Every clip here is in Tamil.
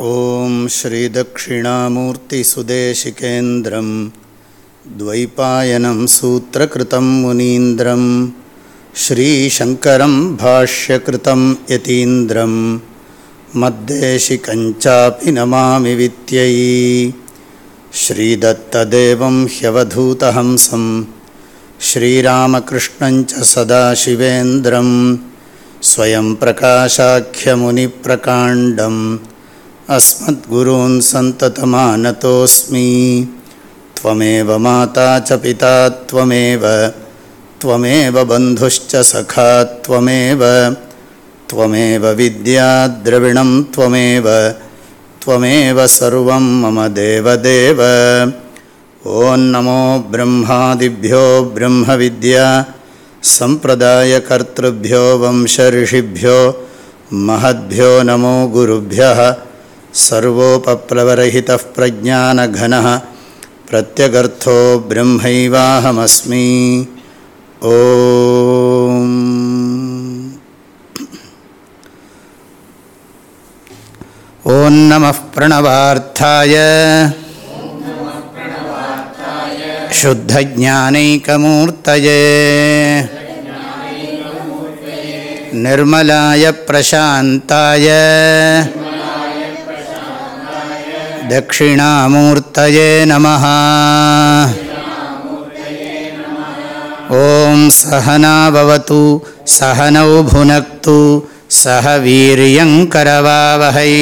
ॐ श्रीदक्षिणामूर्तिसुदेशिकेन्द्रं द्वैपायनं सूत्रकृतं मुनीन्द्रं श्रीशङ्करं भाष्यकृतं यतीन्द्रं मद्देशिकञ्चापि नमामि वित्यै। श्रीदत्तदेवं ह्यवधूतहंसं श्रीरामकृष्णञ्च सदाशिवेन्द्रं स्वयं प्रकाशाख्यमुनिप्रकाण्डम् अस्मद्गुरून् सन्ततमानतोऽस्मि। त्वमेव माता च पिता त्वमेव त्वमेव बन्धुश्च सखा त्वमेव त्वमेव विद्याद्रविणं त्वमेव त्वमेव सर्वं मम देवदेव। ॐ नमो ब्रह्मादिभ्यो ब्रह्मविद्या सम्प्रदायकर्तृभ्यो वंशऋषिभ्यो महद्भ्यो नमो गुरुभ्यः सर्वोपप्लवरहितः प्रज्ञानघनः प्रत्यगर्थो ब्रह्मैवाहमस्मि। ॐ ॐ नमः प्रणवार्थाय। शुद्धज्ञानैकमूर्तये। निर्मलाय प्रशान्ताय। दक्षिणामूर्तये नमः। ॐ सहनाववतु सहनौ भुनक्तु सह वीर्यङ्करवावहै।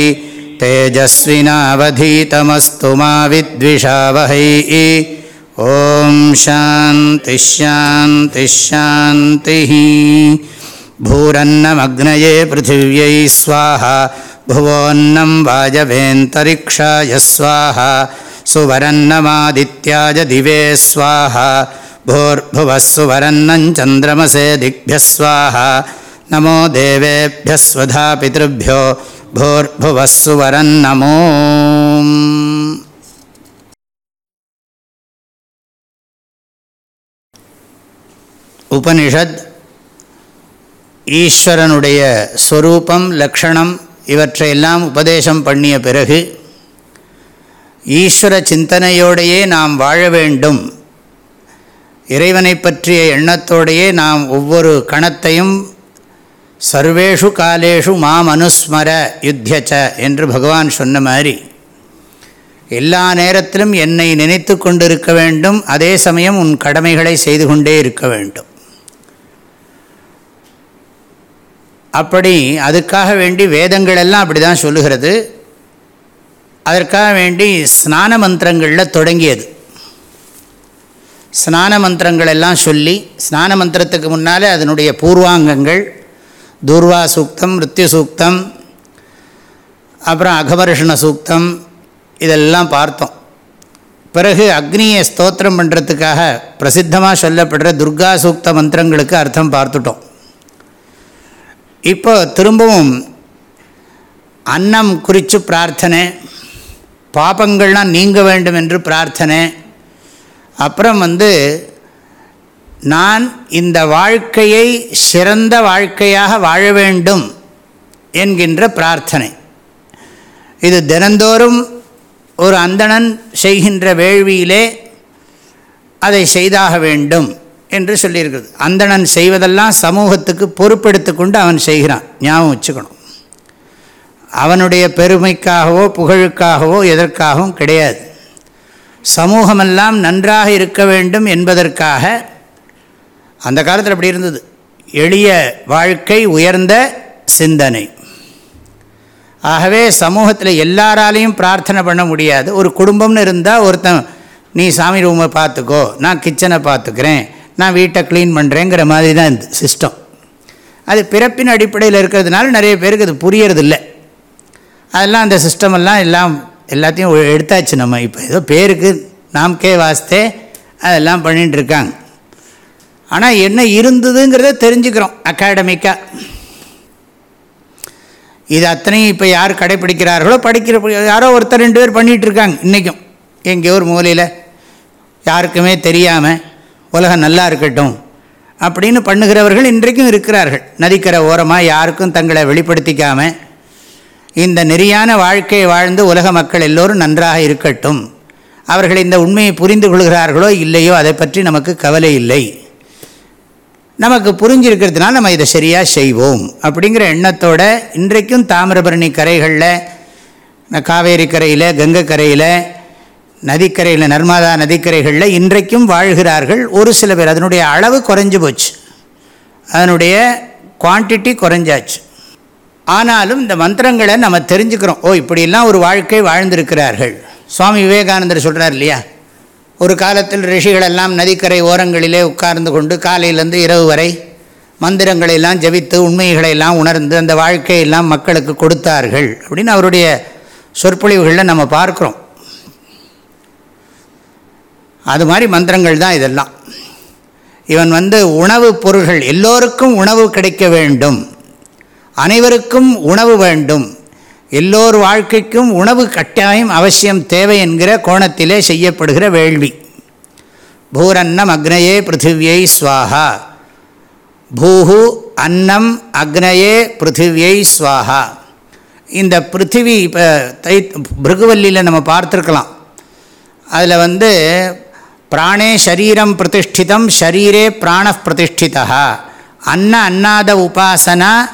तेजस्विनावधीतमस्तु मा विद्विषावहै ॐ शान्तिश्शान्तिश्शान्तिः भूरन्नमग्नये पृथिव्यै स्वाहा भुवोन्नं वाजवेन्तरिक्षाय स्वाहा सुवरन्नमादित्याय दिवे स्वाहा भूर्भुवः सुवरन्नं चन्द्रमसे दिग्भ्यः स्वाहा नमो देवेभ्यः स्वधा पितृभ्यो भूर्भुवः सुवरन्नमो உபனிஷத் ஈஸ்வரனுடைய ஸ்வரூபம் லக்ஷணம் இவற்றையெல்லாம் உபதேசம் பண்ணிய பிறகு ஈஸ்வர சிந்தனையோடையே நாம் வாழ வேண்டும் இறைவனை பற்றிய எண்ணத்தோடையே நாம் ஒவ்வொரு கணத்தையும் சர்வேஷு காலேஷு மாம் அனுஸ்மர யுத்தியச்ச என்று பகவான் சொன்ன மாதிரி எல்லா நேரத்திலும் என்னை நினைத்து கொண்டிருக்க வேண்டும். அதே சமயம் உன் கடமைகளை செய்து கொண்டே இருக்க வேண்டும். அப்படி அதுக்காக வேண்டி வேதங்கள் எல்லாம் அப்படி தான் சொல்லுகிறது. அதற்காக வேண்டி ஸ்நான மந்திரங்களில் தொடங்கியது. ஸ்நான மந்திரங்கள் எல்லாம் சொல்லி ஸ்நான மந்திரத்துக்கு முன்னால் அதனுடைய பூர்வாங்கங்கள் தூர்வா சூக்தம் மிருத்யு சூக்தம் அப்புறம் அகபர்ஷண சூக்தம் இதெல்லாம் பார்த்தோம். பிறகு அக்னியை ஸ்தோத்திரம் பண்ணுறதுக்காக பிரசித்தமாக சொல்லப்படுற துர்கா சூக்த மந்திரங்களுக்கு அர்த்தம் பார்த்துட்டோம். இப்போ திரும்பவும் அன்னம் குறித்து பிரார்த்தனை பாபங்கள்லாம் நீங்க வேண்டும் என்று பிரார்த்தனை அப்புறம் வந்து நான் இந்த வாழ்க்கையை சிறந்த வாழ்க்கையாக வாழ வேண்டும் என்கின்ற பிரார்த்தனை. இது தினந்தோறும் ஒரு அந்தணன் செய்கின்ற வேள்வியிலே அதை செய்தாக வேண்டும் என்று சொல்லியிருக்கிறது. அந்தணன் செய்வதெல்லாம் சமூகத்துக்கு பொறுப்பெடுத்து கொண்டு அவன் செய்கிறான். ஞாபகம் வச்சுக்கணும். அவனுடைய பெருமைக்காகவோ புகழுக்காகவோ எதற்காகவும் கிடையாது. சமூகமெல்லாம் நன்றாக இருக்க வேண்டும் என்பதற்காக அந்த காலத்தில் அப்படி இருந்தது. எளிய வாழ்க்கை உயர்ந்த சிந்தனை. ஆகவே சமூகத்தில் எல்லாராலையும் பிரார்த்தனை பண்ண முடியாது. ஒரு குடும்பம்னு இருந்தால் ஒருத்தன் நீ சாமி ரூமை பார்த்துக்கோ நான் கிச்சனை பார்த்துக்கிறேன் நான் வீட்டை க்ளீன் பண்ணுறேங்கிற மாதிரி தான் இந்த சிஸ்டம் அது பிறப்பின் அடிப்படையில் இருக்கிறதுனால நிறைய பேருக்கு அது புரியறதில்லை. அதெல்லாம் அந்த சிஸ்டமெல்லாம் எல்லாம் எல்லாத்தையும் எடுத்தாச்சு நம்ம. இப்போ ஏதோ பேருக்கு நாம்கே வாஸ்தே அதெல்லாம் பண்ணிட்டுருக்காங்க ஆனால் என்ன இருந்ததுங்கிறத தெரிஞ்சுக்கிறோம் அகாடமிக்காக இது அத்தனையும் இப்போ யார் கடைப்பிடிக்கிறார்களோ படிக்கிற யாரோ ஒருத்தர் ரெண்டு பேர் பண்ணிகிட்ருக்காங்க இன்றைக்கும் எங்கேயோ ஒரு மூலையில் யாருக்குமே தெரியாமல் உலகம் நல்லா இருக்கட்டும் அப்படின்னு பண்ணுகிறவர்கள் இன்றைக்கும் இருக்கிறார்கள். நதிக்கிற ஓரமாக யாருக்கும் தங்களை வெளிப்படுத்திக்காமல் இந்த நெறியான வாழ்க்கையை வாழ்ந்து உலக மக்கள் எல்லோரும் நன்றாக இருக்கட்டும். அவர்கள் இந்த உண்மையை புரிந்து கொள்கிறார்களோ இல்லையோ அதை பற்றி நமக்கு கவலை இல்லை. நமக்கு புரிஞ்சிருக்கிறதுனால நம்ம இதை சரியாக செய்வோம் அப்படிங்கிற எண்ணத்தோட இன்றைக்கும் தாமிரபரணி கரைகளில் காவேரி கரையில் கங்கை கரையில் நதிக்கரையில் நர்மதா நதிக்கரைகளில் இன்றைக்கும் வாழ்கிறார்கள் ஒரு சில பேர். அதனுடைய அளவு குறைஞ்சி போச்சு. அதனுடைய குவான்டிட்டி குறைஞ்சாச்சு. ஆனாலும் இந்த மந்திரங்களை நம்ம தெரிஞ்சுக்கிறோம். ஓ இப்படியெல்லாம் ஒரு வாழ்க்கை வாழ்ந்திருக்கிறார்கள். சுவாமி விவேகானந்தர் சொல்கிறார் இல்லையா? ஒரு காலத்தில் ரிஷிகளெல்லாம் நதிக்கரை ஓரங்களிலே உட்கார்ந்து கொண்டு காலையிலேருந்து இரவு வரை மந்திரங்களையெல்லாம் ஜபித்து உண்மைகளையெல்லாம் உணர்ந்து அந்த வாழ்க்கையெல்லாம் மக்களுக்கு கொடுத்தார்கள் அப்படின்னு அவருடைய சொற்பொழிவுகளில் நம்ம பார்க்குறோம். அது மாதிரி மந்திரங்கள் தான் இதெல்லாம். இவன் வந்து உணவு பொருள்கள் எல்லோருக்கும் உணவு கிடைக்க வேண்டும். அனைவருக்கும் உணவு வேண்டும். எல்லோர் வாழ்க்கைக்கும் உணவு கட்டாயம் அவசியம் தேவை என்கிற கோணத்திலே செய்யப்படுகிற வேள்வி. பூரன்னம் அக்னயே பிருத்திவியை ஸ்வாஹா. பூஹு அன்னம் அக்னயே பிருத்திவியை ஸ்வாஹா. இந்த பிருத்திவி இப்போ தை பிருகுவல்லியில் நம்ம பார்த்துருக்கலாம். அதில் வந்து பிராணே ஷரீரம் பிரதிஷ்டிதம் ஷரீரே பிராண பிரதிஷ்டிதா. அன்ன அன்னாத உபாசனா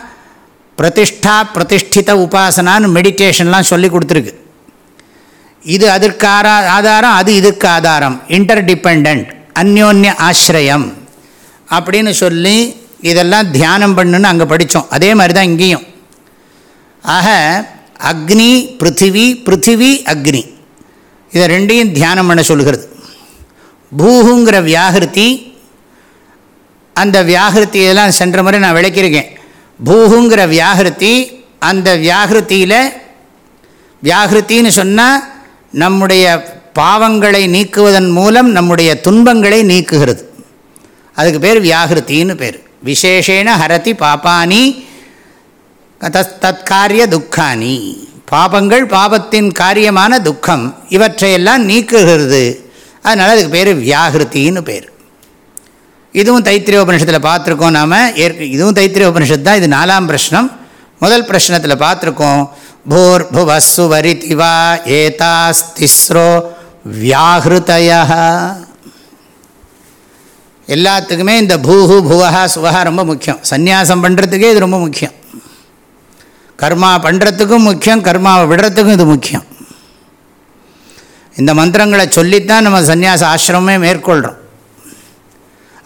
பிரதிஷ்டா பிரதிஷ்டித உபாசனான்னு மெடிடேஷன்லாம் சொல்லி கொடுத்துருக்கு. இது அதற்கு ஆரா ஆதாரம் அது இதுக்கு ஆதாரம். இன்டர்டிபெண்ட் அந்யோன்ய ஆசிரியம் அப்படின்னு சொல்லி இதெல்லாம் தியானம் பண்ணுன்னு அங்கே படித்தோம் அதே மாதிரி தான் இங்கேயும். ஆக அக்னி பிருத்திவி பிருத்திவி அக்னி. இதை ரெண்டையும் தியானம் பண்ண சொல்கிறது. பூஹுங்கிற வியாகிருதி அந்த வியாகிருத்தியெல்லாம் சென்ற முறை நான் விளக்கியிருக்கேன். பூஹுங்கிற வியாகிருதி அந்த வியாகிருத்தியில் வியாகிருத்தின்னு சொன்னால் நம்முடைய பாவங்களை நீக்குவதன் மூலம் நம்முடைய துன்பங்களை நீக்குகிறது. அதுக்கு பேர் வியாகிருத்தின்னு பேர். விசேஷேன ஹரதி பாப்பானி தத் தற்காரிய துக்கானி பாபங்கள் பாபத்தின் காரியமான துக்கம் இவற்றையெல்லாம் நீக்குகிறது. அதனால் அதுக்கு பேர் வியாகிருத்தின்னு பேர். இதுவும் தைத்திரிய உபனிஷத்தில் பார்த்துருக்கோம் நாம். ஏற்க இதுவும் தைத்திரிய உபனிஷத் தான் இது நாலாம் பிரஷ்னம். முதல் பிரஷ்னத்தில் பார்த்துருக்கோம். பூர் புவஸ்ஸு வரிதிவா ஏதாஸ் திஸ்ரோ வியாகிருதய எல்லாத்துக்குமே இந்த பூஹு புவஹா சுவஹா ரொம்ப முக்கியம். சந்நியாசம் பண்ணுறதுக்கே இது ரொம்ப முக்கியம். கர்மா பண்ணுறதுக்கும் முக்கியம் கர்மாவை விடுறதுக்கும் இது முக்கியம். இந்த மந்திரங்களை சொல்லித்தான் நம்ம சந்நியாச ஆசிரமே மேற்கொள்கிறோம்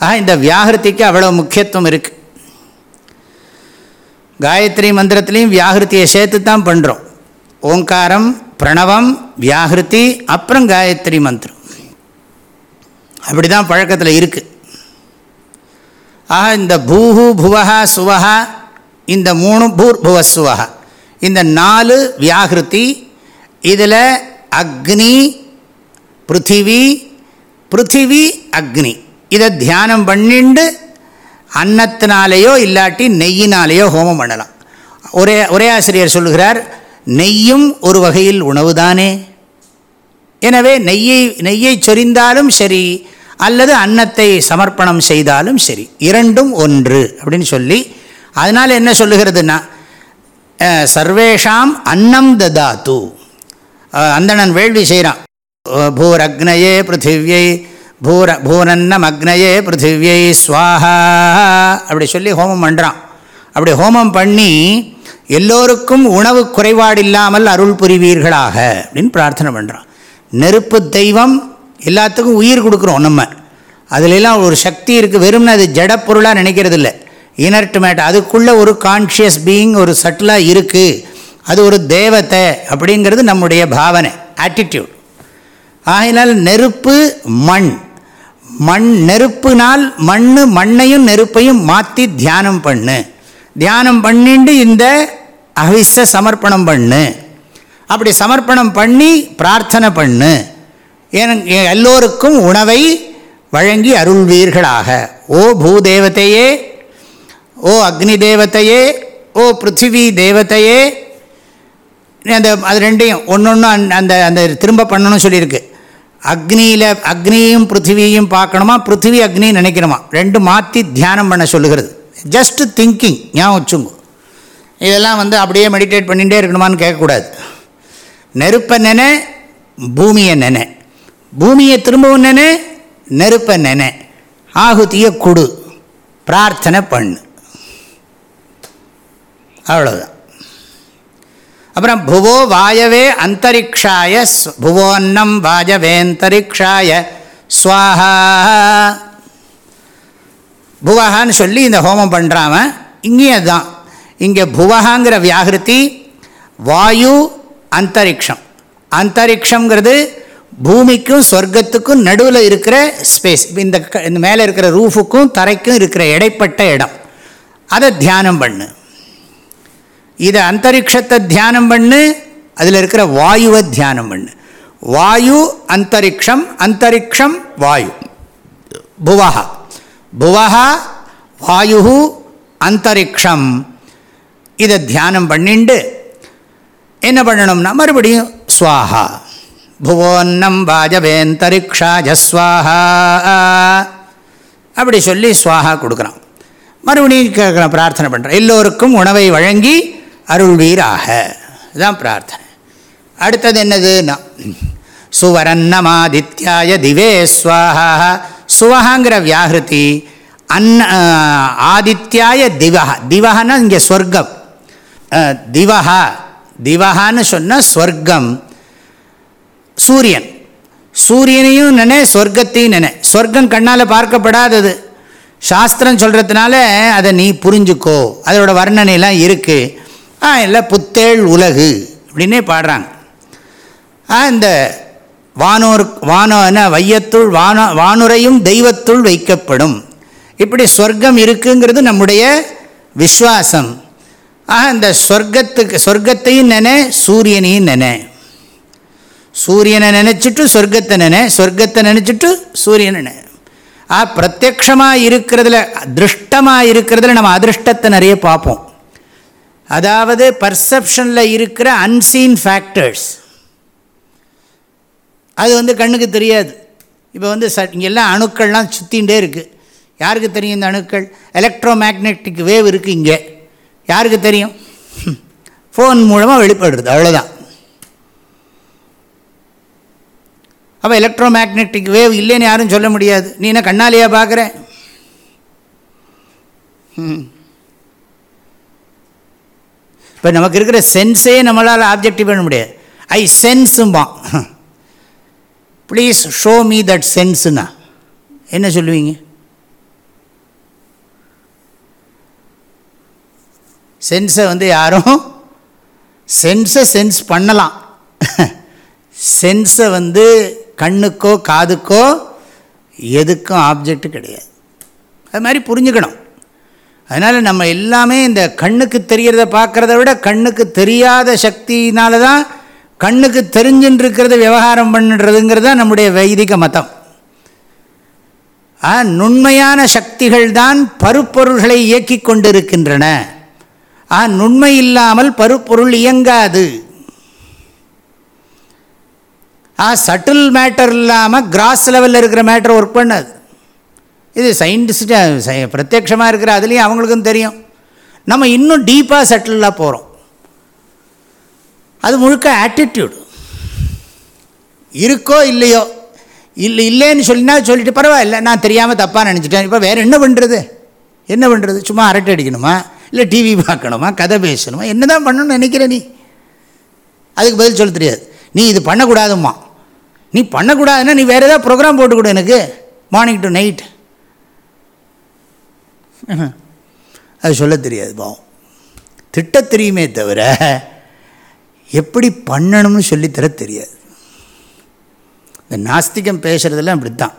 ஆக இந்த வியாகிருதிக்கு அவ்வளோ முக்கியத்துவம் இருக்குது காயத்ரி மந்திரத்துலேயும் வியாகிருத்தியை சேர்த்து தான் பண்ணுறோம் ஓங்காரம் பிரணவம் வியாகிருத்தி அப்புறம் காயத்ரி மந்திரம். அப்படி தான் பழக்கத்தில் இருக்குது ஆக இந்த பூஹு புவஹா சுவஹா இந்த மூணு பூர் புவ சுவஹா. இந்த நாலு வியாகிருதி இதில் அக்னி பிருத்திவி பிருத்திவி அக்னி. இதை தியானம் பண்ணிண்டு அன்னத்தினாலேயோ இல்லாட்டி நெய்யினாலேயோ ஹோமம் பண்ணலாம். ஒரே ஒரே ஆசிரியர் சொல்லுகிறார் நெய்யும் ஒரு வகையில் உணவு தானே எனவே நெய்யை நெய்யை சொரிந்தாலும் சரி அல்லது அன்னத்தை சமர்ப்பணம் செய்தாலும் சரி இரண்டும் ஒன்று அப்படின்னு சொல்லி அதனால் என்ன சொல்லுகிறதுனா சர்வேஷாம் அன்னம் ததாத்து. அந்தணன் வேள்வி செய்கிறான் பூரக்னயே பிருத்திவியை பூர பூரன்னம் அக்னயே பிருத்திவியை ஸ்வாஹா. அப்படி சொல்லி ஹோமம் பண்ணுறான் அப்படி ஹோமம் பண்ணி எல்லோருக்கும் உணவு குறைபாடு இல்லாமல் அருள் புரிவீர்களாக அப்படின்னு பிரார்த்தனை பண்ணுறான் நெருப்பு தெய்வம் எல்லாத்துக்கும் உயிர் கொடுக்குறோம் நம்ம. அதுலெல்லாம் ஒரு சக்தி இருக்குது வெறும்னு அது ஜடப்பொருளாக நினைக்கிறது இல்லை இனர்டுமேட் அதுக்குள்ளே ஒரு கான்ஷியஸ் பீயிங் ஒரு சட்டிலாக இருக்குது அது ஒரு தேவத்தை அப்படிங்கிறது நம்முடைய பாவனை. ஆட்டிடியூட் ஆகினால் நெருப்பு மண். மண் நெருப்புனால் மண் மண்ணையும் நெருப்பையும் மாற்றி தியானம் பண்ணு. தியானம் பண்ணிட்டு இந்த அவிச சமர்ப்பணம் பண்ணு. அப்படி சமர்ப்பணம் பண்ணி பிரார்த்தனை பண்ணு. ஏன் எல்லோருக்கும் உணவை வழங்கி அருள்வீர்களாக. ஓ பூதேவத்தையே ஓ அக்னி தேவத்தையே ஓ பிருத்திவி தேவதையே. அந்த அது ரெண்டையும் ஒன்று ஒன்று அந்த அந்த திரும்ப பண்ணணும்னு சொல்லியிருக்கு. அக்னியில் அக்னியும் பிருத்திவியையும் பார்க்கணுமா? பிருத்திவி அக்னி நினைக்கணுமா? ரெண்டு மாற்றி தியானம் பண்ண சொல்லுகிறது. ஜஸ்ட் திங்கிங் ஞாபகம் வச்சுங்க இதெல்லாம் வந்து அப்படியே மெடிடேட் பண்ணிகிட்டே இருக்கணுமான்னு கேட்கக்கூடாது. நெருப்பை நினை பூமியை நினை. பூமியை திரும்பவும் நினை நெருப்பை நினை. ஆகுதியை கொடு. பிரார்த்தனை பண்ணு. அவ்வளோதான் அப்புறம் புவோ வாயவே அந்தரிக்ஷாய புவோன்னம் வாஜவேந்தரிக்ஷாய ஸ்வாஹா. புவஹான்னு சொல்லி இந்த ஹோமம் பண்ணுறாம இங்கேயும் அதுதான் இங்கே புவஹாங்கிற வியாகிருதி வாயு அந்தரிக்ஷம். அந்தரிக்ஷங்கிறது பூமிக்கும் சொர்க்கத்துக்கும் நடுவில் இருக்கிற ஸ்பேஸ் இந்த இந்த மேலே இருக்கிற ரூஃபுக்கும் தரைக்கும் இருக்கிற இடைப்பட்ட இடம். அதை தியானம் பண்ணு. இதை அந்தரிக்ஷத்தை தியானம் பண்ணு அதில் இருக்கிற வாயுவை தியானம் பண்ணு. வாயு அந்தரிக்ஷம் அந்தரிக்ஷம் வாயு. புவஹா. புவஹா வாயு அந்தரிக்ஷம். இதை தியானம் பண்ணிண்டு என்ன பண்ணணும்னா மறுபடியும் ஸ்வாஹா. புவோன்னம் வாஜவேந்தரிக்ஷாஜஸ்வாஹா அப்படி சொல்லி ஸ்வாஹா கொடுக்குறான். மறுபடியும் கேட்குற பிரார்த்தனை பண்ணுறேன் எல்லோருக்கும் உணவை வழங்கி அருள்வீராக. இதுதான் பிரார்த்தனை. அடுத்தது என்னதுன்னா சுவரன்னமாதித்யாய திவே ஸ்வாஹா. சுவஹாங்கிற வியாகிருதி அன்ன ஆதித்யாய திவஹா. திவஹனா இங்கே ஸ்வர்க்கம் திவஹா. திவஹான்னு சொன்னால் ஸ்வர்க்கம் சூரியன். சூரியனையும் நினை சொர்க்கத்தையும் நினை. சொர்க்கம் கண்ணால் பார்க்கப்படாதது. சாஸ்திரம் சொல்கிறதுனால அதை நீ புரிஞ்சுக்கோ. அதோட வர்ணனைலாம் இருக்குது ஆ இல்லை புத்தேள் உலகு அப்படின்னே பாடுறாங்க. ஆ இந்த வானோர் வானோன வையத்துள் வானோ வானுரையும் தெய்வத்துள் வைக்கப்படும். இப்படி சொர்க்கம் இருக்குங்கிறது நம்முடைய விஸ்வாசம் ஆக இந்த சொர்க்கத்துக்கு சொர்க்கத்தையும் நினை சூரியனையும் நினை. சூரியனை நினச்சிட்டு சொர்க்கத்தை நினை சொர்க்கத்தை நினச்சிட்டு சூரியனை நினை. ஆ பிரத்யக்ஷமாக இருக்கிறதுல திருஷ்டமாக இருக்கிறதுல நம்ம அதிருஷ்டத்தை நிறைய பார்ப்போம். அதாவது பர்செப்ஷனில் இருக்கிற அன்சீன் ஃபேக்டர்ஸ் அது வந்து கண்ணுக்கு தெரியாது. இப்போ வந்து ச இங்கெல்லாம் அணுக்கள்லாம் சுற்றிகிட்டே இருக்குது யாருக்கு தெரியும் இந்த அணுக்கள்? எலக்ட்ரோ மேக்னெட்டிக் வேவ் இருக்குது இங்கே. யாருக்கு தெரியும்? ஃபோன் மூலமாக வெளிப்படுறது அவ்வளோதான் அப்போ எலக்ட்ரோ மேக்னெட்டிக் வேவ் இல்லைன்னு யாரும் சொல்ல முடியாது. நீ என்ன கண்ணாலியாக பார்க்குறேன் ம் இப்போ நமக்கு இருக்கிற சென்ஸே நம்மளால் ஆப்ஜெக்டிவ் பண்ண முடியாது. ஐ சென்ஸும்பான் ப்ளீஸ் ஷோ மீ தட் சென்ஸுன்னா என்ன சொல்லுவீங்க? சென்ஸை வந்து யாரும் சென்ஸை சென்ஸ் பண்ணலாம். சென்ஸை வந்து கண்ணுக்கோ காதுக்கோ எதுக்கும் ஆப்ஜெக்ட் கிடையாது. அது மாதிரி புரிஞ்சுக்கணும். அதனால் நம்ம எல்லாமே இந்த கண்ணுக்கு தெரிகிறத பார்க்குறத விட கண்ணுக்கு தெரியாத சக்தினால தான் கண்ணுக்கு தெரிஞ்சுன்னு இருக்கிறத விவகாரம் பண்ணுறதுங்கிறது தான் நம்முடைய வைதிக மதம். நுண்மையான சக்திகள் தான் பருப்பொருள்களை இயக்கி கொண்டிருக்கின்றன. ஆ நுண்மை இல்லாமல் பருப்பொருள் இயங்காது. ஆ சட்டில் மேட்டர் இல்லாமல் கிராஸ் லெவலில் இருக்கிற மேட்டர் ஒர்க் பண்ணாது. இது சயின்டிஸ்ட் பிரத்யக்ஷமாக இருக்கிற அதுலேயும் அவங்களுக்கும் தெரியும். நம்ம இன்னும் டீப்பாக செட்டிலாக போகிறோம் அது முழுக்க ஆட்டிடியூடு இருக்கோ இல்லையோ இல்லை இல்லைன்னு சொல்லினா சொல்லிட்டு பரவாயில்ல நான் தெரியாமல் தப்பாக நினச்சிட்டேன். இப்போ வேறு என்ன பண்ணுறது என்ன பண்ணுறது சும்மா அரட்டை அடிக்கணுமா? இல்லை டிவி பார்க்கணுமா? கதை பேசணுமா? என்ன தான் பண்ணணும்னு நினைக்கிற நீ? அதுக்கு பதில் சொல்ல தெரியாது. நீ இது பண்ணக்கூடாதும்மா. நீ பண்ணக்கூடாதுன்னா நீ வேறு ஏதாவது ப்ரோக்ராம் போட்டுக்கூட எனக்கு. மார்னிங் டு நைட் அது சொல்ல தெரியாது பாவம். திட்ட தெரியுமே தவிர எப்படி பண்ணணும்னு சொல்லித்தர தெரியாது. இந்த நாஸ்திகம் பேசுகிறதெல்லாம் அப்படி தான்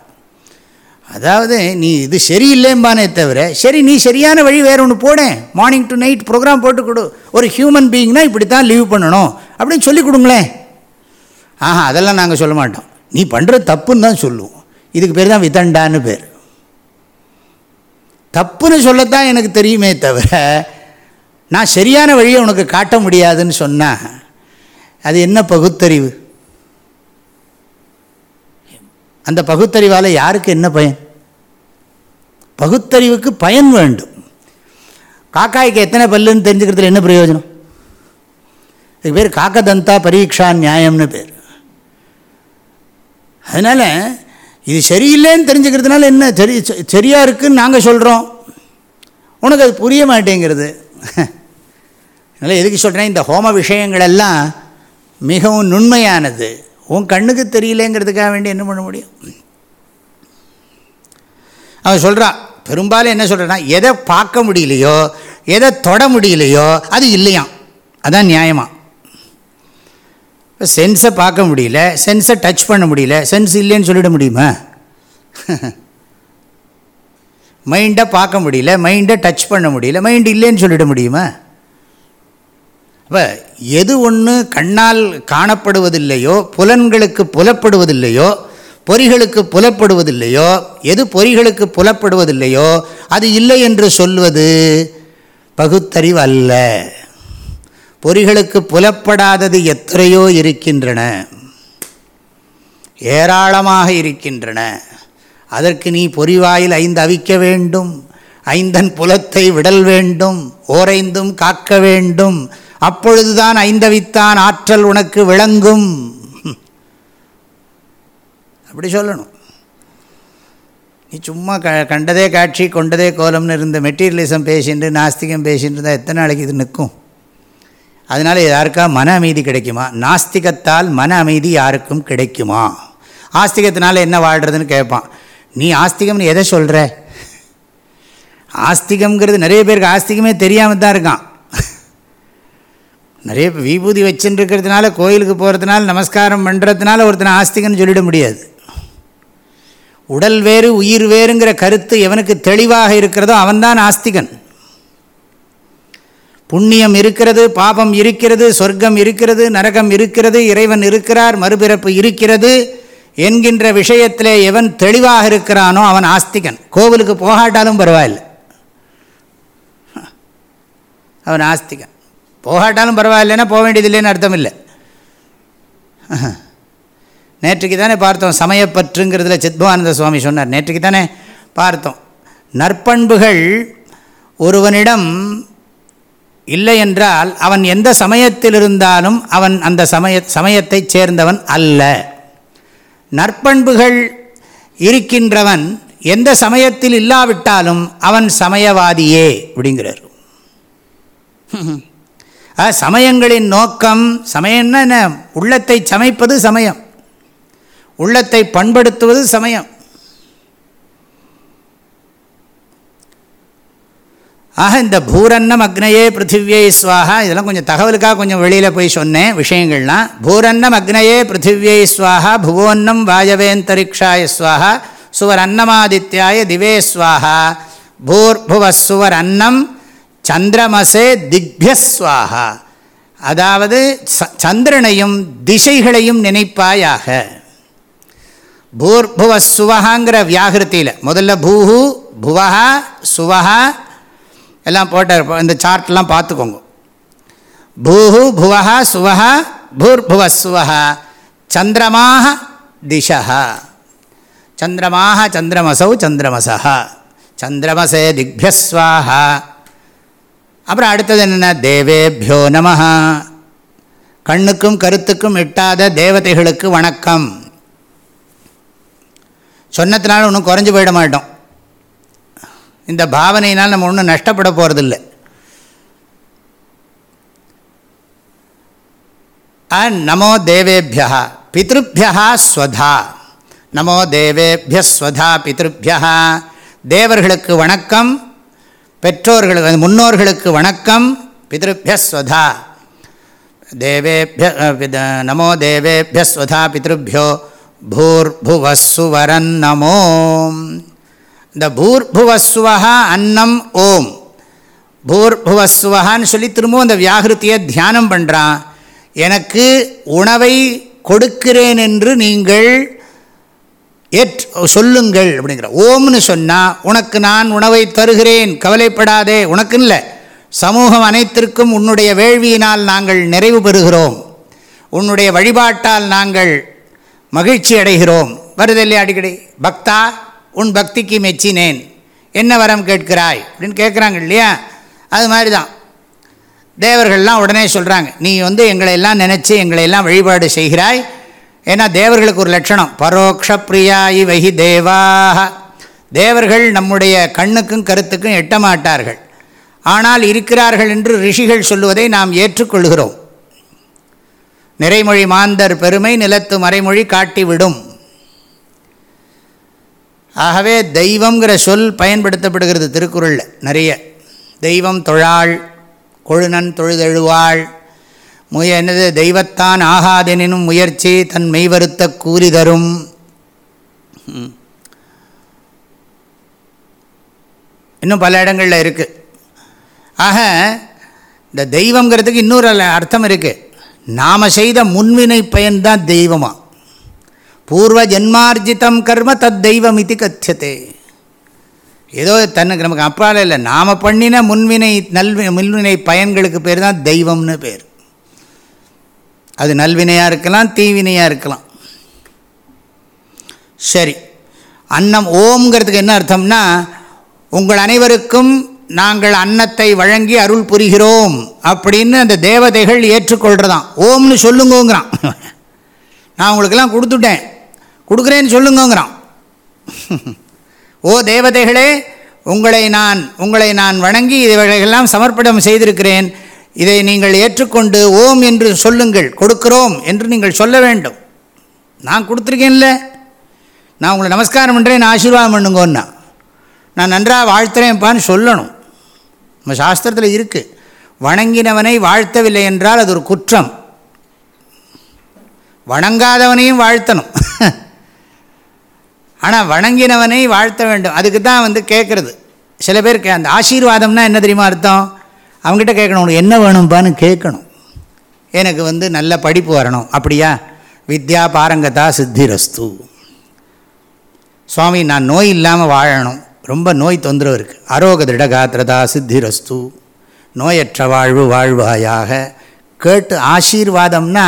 அதாவது நீ இது சரியில்லைம்பானே தவிர சரி நீ சரியான வழி வேறு ஒன்று போடேன் மார்னிங் டு நைட் ப்ரோக்ராம் போட்டு கொடு. ஒரு ஹியூமன் பீயிங்னா இப்படி தான் லீவ் பண்ணணும். அப்படின்னு சொல்லி கொடுங்களேன். ஆஹா அதெல்லாம் நாங்கள் சொல்ல மாட்டோம். நீ பண்ணுற தப்புன்னு தான் சொல்லுவோம். இதுக்கு பேர் தான் விதண்டான்னு பேர். தப்புன்னு சொல்லத்தான் எனக்கு தெரியுமே தவிர நான் சரியான வழியை உனக்கு காட்ட முடியாதுன்னு சொன்னால் அது என்ன பகுத்தறிவு? அந்த பகுத்தறிவால் யாருக்கு என்ன பயன்? பகுத்தறிவுக்கு பயன் வேண்டும். காக்காய்க்கு எத்தனை பல்லுன்னு தெரிஞ்சுக்கிறதுல என்ன பிரயோஜனம்? இதுக்கு பேர் காக்கதந்தா பரீட்சா நியாயம்னு பேர். அதனால் இது சரியில்லைன்னு தெரிஞ்சுக்கிறதுனால என்ன? சரி சரியாக இருக்குதுன்னு நாங்கள் சொல்கிறோம் உனக்கு அது புரிய மாட்டேங்கிறது. அதனால் எதுக்கு சொல்கிறேன் இந்த ஹோம விஷயங்கள் எல்லாம் மிகவும் நுண்மையானது. உன் கண்ணுக்கு தெரியலேங்கிறதுக்காக வேண்டி என்ன பண்ண முடியும்? அவன் சொல்கிறான் பெரும்பாலும் என்ன சொல்கிறான்னா எதை பார்க்க முடியலையோ எதை தொட முடியலையோ அது இல்லையாம். அதான் நியாயமாக சென்ஸை பார்க்க முடியல சென்ஸை டச் பண்ண முடியல சென்ஸ் இல்லைன்னு சொல்லிட முடியுமா? மைண்டை பார்க்க முடியல மைண்டை டச் பண்ண முடியல மைண்டு இல்லைன்னு சொல்லிட முடியுமா? அப்போ எது ஒன்று கண்ணால் காணப்படுவதில்லையோ புலன்களுக்கு புலப்படுவதில்லையோ பொறிகளுக்கு புலப்படுவதில்லையோ எது பொறிகளுக்கு புலப்படுவதில்லையோ அது இல்லை என்று சொல்வது பகுத்தறிவு அல்ல. பொறிகளுக்கு புலப்படாதது எத்தனையோ இருக்கின்றன. ஏராளமாக இருக்கின்றன. அதற்கு நீ பொறிவாயில் ஐந்து அவிக்க வேண்டும். ஐந்தன் புலத்தை விடல் வேண்டும். ஓரைந்தும் காக்க வேண்டும். அப்பொழுதுதான் ஐந்தவித்தான் ஆற்றல் உனக்கு விளங்கும். அப்படி சொல்லணும். நீ சும்மா க கண்டதே காட்சி கொண்டதே கோலம்னு இருந்த மெட்டீரியலிசம் பேசிட்டு நாஸ்திகம் பேசிட்டு இருந்தால் எத்தனை நாளைக்கு இது நிற்கும்? அதனால் யாருக்கா மன அமைதி கிடைக்குமா? நாஸ்திகத்தால் மன அமைதி யாருக்கும் கிடைக்குமா? ஆஸ்திகத்தினால என்ன வாழ்கிறதுன்னு கேட்பான் நீ ஆஸ்திகம்னு எதை சொல்கிற ஆஸ்திகம்ங்கிறது நிறைய பேருக்கு ஆஸ்திகமே தெரியாமல் தான் இருக்கான். நிறைய விபூதி வச்சுன்னு இருக்கிறதுனால கோயிலுக்கு போகிறதுனால நமஸ்காரம் பண்ணுறதுனால ஒருத்தனை ஆஸ்திகன்னு சொல்லிட முடியாது. உடல் வேறு உயிர் வேறுங்கிற கருத்து எவனுக்கு தெளிவாக இருக்கிறதோ அவன்தான் ஆஸ்திகன். புண்ணியம் இருக்கிறது பாபம் இருக்கிறது சொர்க்கம் இருக்கிறது நரகம் இருக்கிறது இறைவன் இருக்கிறார் மறுபிறப்பு இருக்கிறது என்கின்ற விஷயத்தில் எவன் தெளிவாக இருக்கிறானோ அவன் ஆஸ்திகன். கோவிலுக்கு போகாட்டாலும் பரவாயில்லை. அவன் ஆஸ்திகன். போகாட்டாலும் பரவாயில்லைன்னா போக வேண்டியதில்லைன்னு அர்த்தம் இல்லை நேற்றுக்கு தானே பார்த்தோம் சமயப்பற்றுங்கிறதுல சித்பவானந்த சுவாமி சொன்னார். நேற்றுக்கு தானே பார்த்தோம். நற்பண்புகள் ஒருவனிடம் இல்லை என்றால் அவன் எந்த சமயத்தில் இருந்தாலும் அவன் அந்த சமய சமயத்தைச் சேர்ந்தவன் அல்ல. நற்பண்புகள் இருக்கின்றவன் எந்த சமயத்தில் இல்லாவிட்டாலும் அவன் சமயவாதியே அப்படிங்கிறார். சமயங்களின் நோக்கம் சமயம்னா என்ன? உள்ளத்தை சமைப்பது சமயம். உள்ளத்தை பண்படுத்துவது சமயம். ஆக இந்த பூரன்னம் அக்னையே பிருத்திவியை ஸ்வாகா இதெல்லாம் கொஞ்சம் தகவலுக்காக கொஞ்சம் வெளியில் போய் சொன்னேன் விஷயங்கள்லாம். பூரன்னம் அக்னையே பிருத்திவியை ஸ்வாகா புவோன்னம் வாயவேந்தரிக்ஷாய ஸ்வாகா சுவர் அன்னமாதித்யாய திவே ஸ்வாகா பூர்புவ சுவர் அன்னம் சந்திரமசே திக்யஸ்வாகா அதாவது சந்திரனையும் திசைகளையும் நினைப்பாயாக. பூர்புவ சுவகாங்கிற வியாகிருத்தியில் முதல்ல பூஹு புவஹா சுவஹா எல்லாம் போட்டார். இந்த சார்ட்லாம் பார்த்துக்கோங்க. பூஹு புவஹா சுவஹா பூர்புவ சுவஹா சந்திரமாக திசா சந்திரமாக சந்திரமசௌ சந்திரமசா சந்திரமசே திக்யஸ்வாஹா அப்புறம் அடுத்தது என்னென்ன தேவேபியோ நம கண்ணுக்கும் கருத்துக்கும் எட்டாத தேவதைகளுக்கு வணக்கம். சொன்னத்தினால ஒன்றும் குறைஞ்சி போயிட மாட்டோம். இந்த பாவனையினால் நம்ம ஒன்றும் நஷ்டப்பட போகிறதில்லை நமோ தேவேபியா பித்ருபியா ஸ்வதா. நமோ தேவேபிய தேவேபியஸ்வதா பித்ருபியா தேவர்களுக்கு வணக்கம் பெற்றோர்களுக்கு முன்னோர்களுக்கு வணக்கம் பித்ருபியஸ்வதா தேவேபிய நமோ தேவேபியஸ்வதா பித்ருபியோ பூர்புவசுவரன் நமோ. இந்த பூர்புவஸ்வஹா அன்னம் ஓம். பூர்புவஸ்வஹான்னு சொல்லி திரும்பவும் அந்த வியாகிருத்தியை தியானம் பண்ணுறான் எனக்கு உணவை கொடுக்கிறேன் என்று நீங்கள் ஏற் சொல்லுங்கள் அப்படிங்கிற. ஓம்னு சொன்னால் உனக்கு நான் உணவை தருகிறேன் கவலைப்படாதே உனக்குன்னு இல்லை. சமூகம் அனைத்திற்கும் உன்னுடைய வேள்வியினால் நாங்கள் நிறைவு பெறுகிறோம். உன்னுடைய வழிபாட்டால் நாங்கள் மகிழ்ச்சி அடைகிறோம். வருதில்லையா அடிக்கடி? பக்தா உன் பக்திக்கு மெச்சினேன். என்ன வரம் கேட்கிறாய்? அப்படின்னு கேட்குறாங்க இல்லையா? அது மாதிரி தான் தேவர்கள்லாம் உடனே சொல்கிறாங்க நீ வந்து எங்களையெல்லாம் நினச்சி எங்களை எல்லாம் வழிபாடு செய்கிறாய்? ஏன்னா தேவர்களுக்கு ஒரு லட்சணம். பரோக்ஷ பிரியாயி வகி தேவாக தேவர்கள் நம்முடைய கண்ணுக்கும் கருத்துக்கும் எட்ட மாட்டார்கள் ஆனால் இருக்கிறார்கள் என்று ரிஷிகள் சொல்லுவதை நாம் ஏற்றுக்கொள்கிறோம். நிறைமொழி மாந்தர் பெருமை நிலத்து மறைமொழி காட்டிவிடும். ஆகவே தெய்வங்கிற சொல் பயன்படுத்தப்படுகிறது திருக்குறளில் நிறைய. தெய்வம் தொழாள் கொழுநன் தொழுதெழுவாள். முய என்னது? தெய்வத்தான் ஆகாதெனினும் முயற்சி தன் மெய்வருத்த கூறி தரும். இன்னும் பல இடங்களில் இருக்குது ஆக இந்த தெய்வங்கிறதுக்கு இன்னொரு அர்த்தம் இருக்குது நாம் செய்த முன்வினை பயன்தான் தெய்வமாக பூர்வ ஜென்மார்ஜிதம் கர்ம தத் தெய்வம் இது கத்தியதே ஏதோ தன்னுக்கு நமக்கு அப்பால் இல்லை நாம் பண்ணின முன்வினை நல்வி முன்வினை பயன்களுக்கு பேர் தான் தெய்வம்னு பேர். அது நல்வினையாக இருக்கலாம் தீவினையாக இருக்கலாம். சரி அன்னம் ஓம்ங்கிறதுக்கு என்ன அர்த்தம்னா உங்கள் அனைவருக்கும் நாங்கள் அன்னத்தை வழங்கி அருள் புரிகிறோம் அப்படின்னு அந்த தேவதைகள் ஏற்றுக்கொள்கிறதான் ஓம்னு சொல்லுங்கோங்கிறான். நான் உங்களுக்கெல்லாம் கொடுத்துட்டேன். கொடுக்குறேன்னு சொல்லுங்கோங்கிறான். ஓ தேவதைகளே உங்களை நான் உங்களை நான் வணங்கி இவைகளெல்லாம் சமர்ப்பணம் செய்திருக்கிறேன். இதை நீங்கள் ஏற்றுக்கொண்டு ஓம் என்று சொல்லுங்கள் கொடுக்கிறோம் என்று நீங்கள் சொல்ல வேண்டும். நான் கொடுத்துருக்கேன்ல. நான் உங்களை நமஸ்காரம் பண்ணுறேன் ஆசீர்வாதம் பண்ணுங்கோன்னா. நான் நன்றாக வாழ்த்துறேன்ப்பான்னு சொல்லணும். நம்ம சாஸ்திரத்தில் இருக்குது வணங்கினவனை வாழ்த்தவில்லை என்றால் அது ஒரு குற்றம். வணங்காதவனையும் வாழ்த்தணும். ஆனால் வணங்கினவனை வாழ்த்த வேண்டும். அதுக்கு தான் வந்து கேட்குறது சில பேர் கே அந்த ஆசீர்வாதம்னா என்ன தெரியுமா அர்த்தம்? அவங்ககிட்ட கேட்கணும் உனக்கு என்ன வேணும்பான்னு கேட்கணும் எனக்கு வந்து நல்ல படிப்பு வரணும். அப்படியா? வித்யா பாரங்கதா சித்திரஸ்து. சுவாமி நான் நோய் இல்லாமல் வாழணும். ரொம்ப நோய் தொந்தரவு இருக்குது அரோக திருடகாத்திரதா சித்திரஸ்து. நோயற்ற வாழ்வு வாழ்வாயாக. கேட்டு ஆசீர்வாதம்னா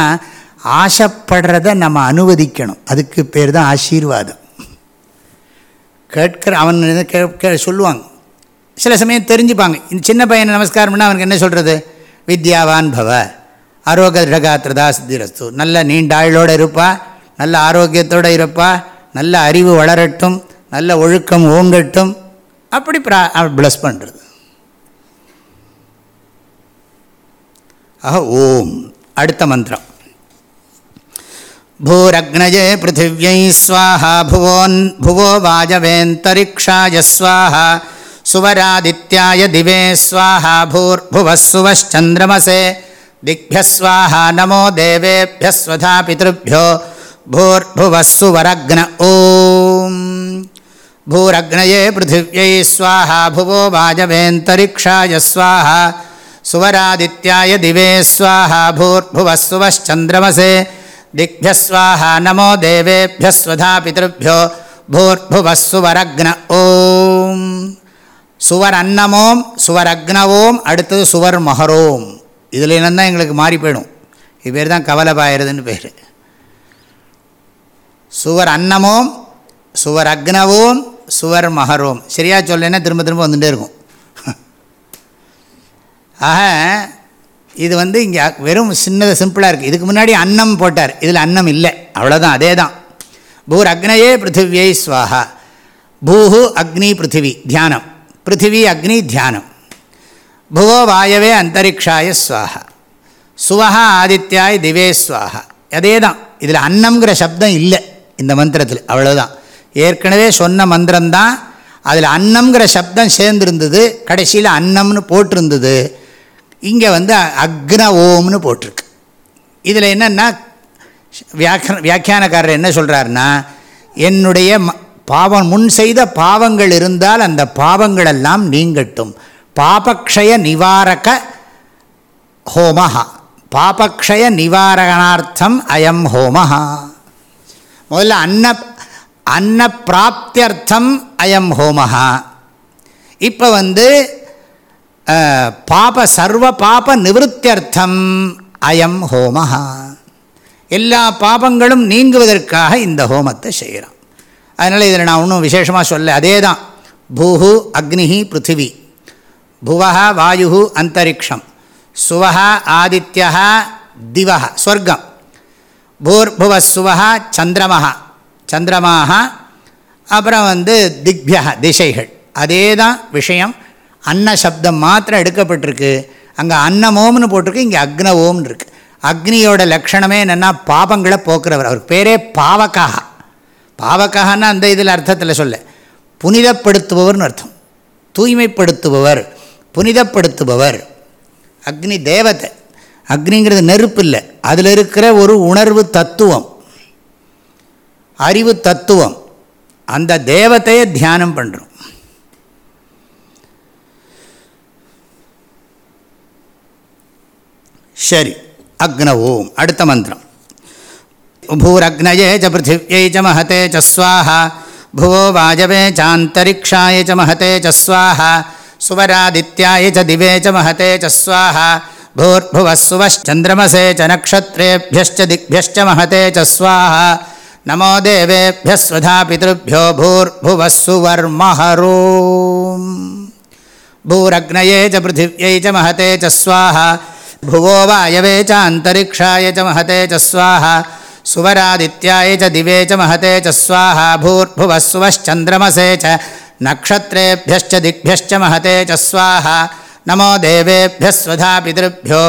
ஆசைப்படுறத நம்ம அனுவதிக்கணும். அதுக்கு பேர் தான் ஆசீர்வாதம். கேட்கிற அவன் கே சொல்லுவாங்க. சில சமயம் தெரிஞ்சுப்பாங்க. இந்த சின்ன பையனை நமஸ்காரம் பண்ணால் அவனுக்கு என்ன சொல்கிறது வித்யாவான் பவ. ஆரோக்கிய திடகாத்திரதா சித்திரஸ்து. நல்ல நீண்டாயுளோடு இருப்பா. நல்ல ஆரோக்கியத்தோடு இருப்பா. நல்ல அறிவு வளரட்டும். நல்ல ஒழுக்கம் ஓங்கட்டும். அப்படி ப்ரா ப்ளஸ் பண்ணுறது ஆக ஓம். அடுத்த மந்திரம். भूरग्नये पृथिव्यै स्वाहा, भुवोन्, भुवो वाजवेऽन्तरिक्षाय स्वाहा, सुवरादित्याय दिवे स्वाहा भूर्भुवः सुवश्चन्द्रमसे, दिग्भ्यः स्वाहा, नमो देवेभ्यः स्वधा पितृभ्यो भूर्भुवः सुवरग्न, ॐ। भूरग्नये पृथिव्यै स्वाहा, भुवो वाजवेऽन्तरिक्षाय स्वाहा, सुवरादित्याय दिवे स्वाहा भूर्भुवः सुवश्चन्द्रमसे திக்யஸ்வாஹா நமோ தேவேபியஸ்வதா பிதృभ्यो பூர்புவः சுவரக்ன ஓம் சுவர் அன்னமோம் சுவர் அக்னவோம் அடுத்தது சுவர் மகரோம் இதில் என்னந்தான் எங்களுக்கு மாறி போயிடும். இது பேர் தான் கவலைப்பாயிருதுன்னு பேர். சுவர் அன்னமோம் சுவர் அக்னவோம் சுவர் மகரோம் சரியா சொல்லேன்னா திரும்ப திரும்ப வந்துகிட்டே இருக்கும். ஆக இது வந்து இங்கே வெறும் சின்னது சிம்பிளாக இருக்குது இதுக்கு முன்னாடி அன்னம் போட்டார். இதில் அன்னம் இல்லை. அவ்வளோதான் அதே தான் பூர் அக்னையே பிருத்திவியை ஸ்வாஹா. பூஹு அக்னி பிருத்திவி தியானம். பிருத்திவி அக்னி தியானம். புவோ வாயவே அந்தரிக்ஷாய ஸ்வாஹா. சுவஹா ஆதித்யாய் திவே ஸ்வாஹா. அதே தான் இதில் அன்னம்ங்கிற சப்தம் இல்லை இந்த மந்திரத்தில். அவ்வளோதான் ஏற்கனவே சொன்ன மந்திரம்தான் அதில் அன்னம்ங்கிற சப்தம் சேர்ந்துருந்தது கடைசியில் அன்னம்னு போட்டிருந்தது. இங்கே வந்து அக்ன ஓம்னு போட்டிருக்கு. இதில் என்னென்னா வியாக்கிய வியாக்கியானக்காரர் என்ன சொல்கிறாருன்னா என்னுடைய பாவம் முன் செய்த பாவங்கள் இருந்தால் அந்த பாவங்களெல்லாம் நீங்கட்டும். பாபக்ஷய நிவாரக ஹோமஹா. பாபக்ஷய நிவாரணார்த்தம் அயம் ஹோமஹா. முதல்ல அன்ன அன்ன பிராப்தியர்த்தம் அயம் ஹோமஹா. இப்போ வந்து பாப சர்வ பாப நிவத்தியர்த்தம் அயம் ஹோமஹா. எல்லா பாபங்களும் நீங்குவதற்காக இந்த ஹோமத்தை செய்கிறோம் அதனால் இதில் நான் ஒன்றும் விசேஷமாக சொல்ல அதே தான் பூஹு அக்னிஹி பிருத்திவி. புவஹ வாயு அந்தரிக்ஷம். சுவஹ ஆதித்யா திவஹ ஸ்வர்க்கம். பூர்புவ சுவஹ சந்திரமஹா. சந்திரமாக அப்புறம் வந்து திக்பியா திசைகள். அதே தான் விஷயம். அன்ன சப்தம் மாத்திரம் எடுக்கப்பட்டிருக்கு. அங்கே அன்னமோம்னு போட்டிருக்கு இங்கே அக்னவோம்னு இருக்குது அக்னியோட லக்ஷணமே என்னென்னா பாபங்களை போக்குறவர். அவர் பேரே பாவக்காக பாவக்காகனா அந்த இதில் அர்த்தத்தில் சொல்ல. புனிதப்படுத்துபவர்னு அர்த்தம். தூய்மைப்படுத்துபவர். புனிதப்படுத்துபவர். அக்னி தேவத்தை அக்னிங்கிறது நெருப்பு இல்லை. அதில் இருக்கிற ஒரு உணர்வு தத்துவம். அறிவு தத்துவம். அந்த தேவத்தையே தியானம் பண்ணுறோம் சரி அக்ன ஓம் அடுத்த மந்திரம் பூரக்னயே ச பிருத்திவியை ச மகதே ச ஸ்வாஹா भुवो वाजवे चान्तरिक्षाय च महते च स्वाहा सुवरादित्याय च दिवे च महते च स्वाहा भूर्भुवः सुवश्चन्द्रमसे च नक्षत्रेभ्यश्च दिग्भ्यश्च महते च स्वाहा नमो देवेभ्यः स्वधा पितृभ्यो भूर्भुवः सुवर्महरो भूरग्नये च पृथिव्यै च महते च स्वाहा भुवो वायवे च अन्तरिक्षाय च महते च स्वाहा सुवरादित्याय च दिवे च महते च स्वाहा भूर्भुवः सुवश्चन्द्रमसे च नक्षत्रेभ्यश्च दिग्भ्यश्च महते च स्वाहा नमो देवेभ्यः स्वधा पितृभ्यो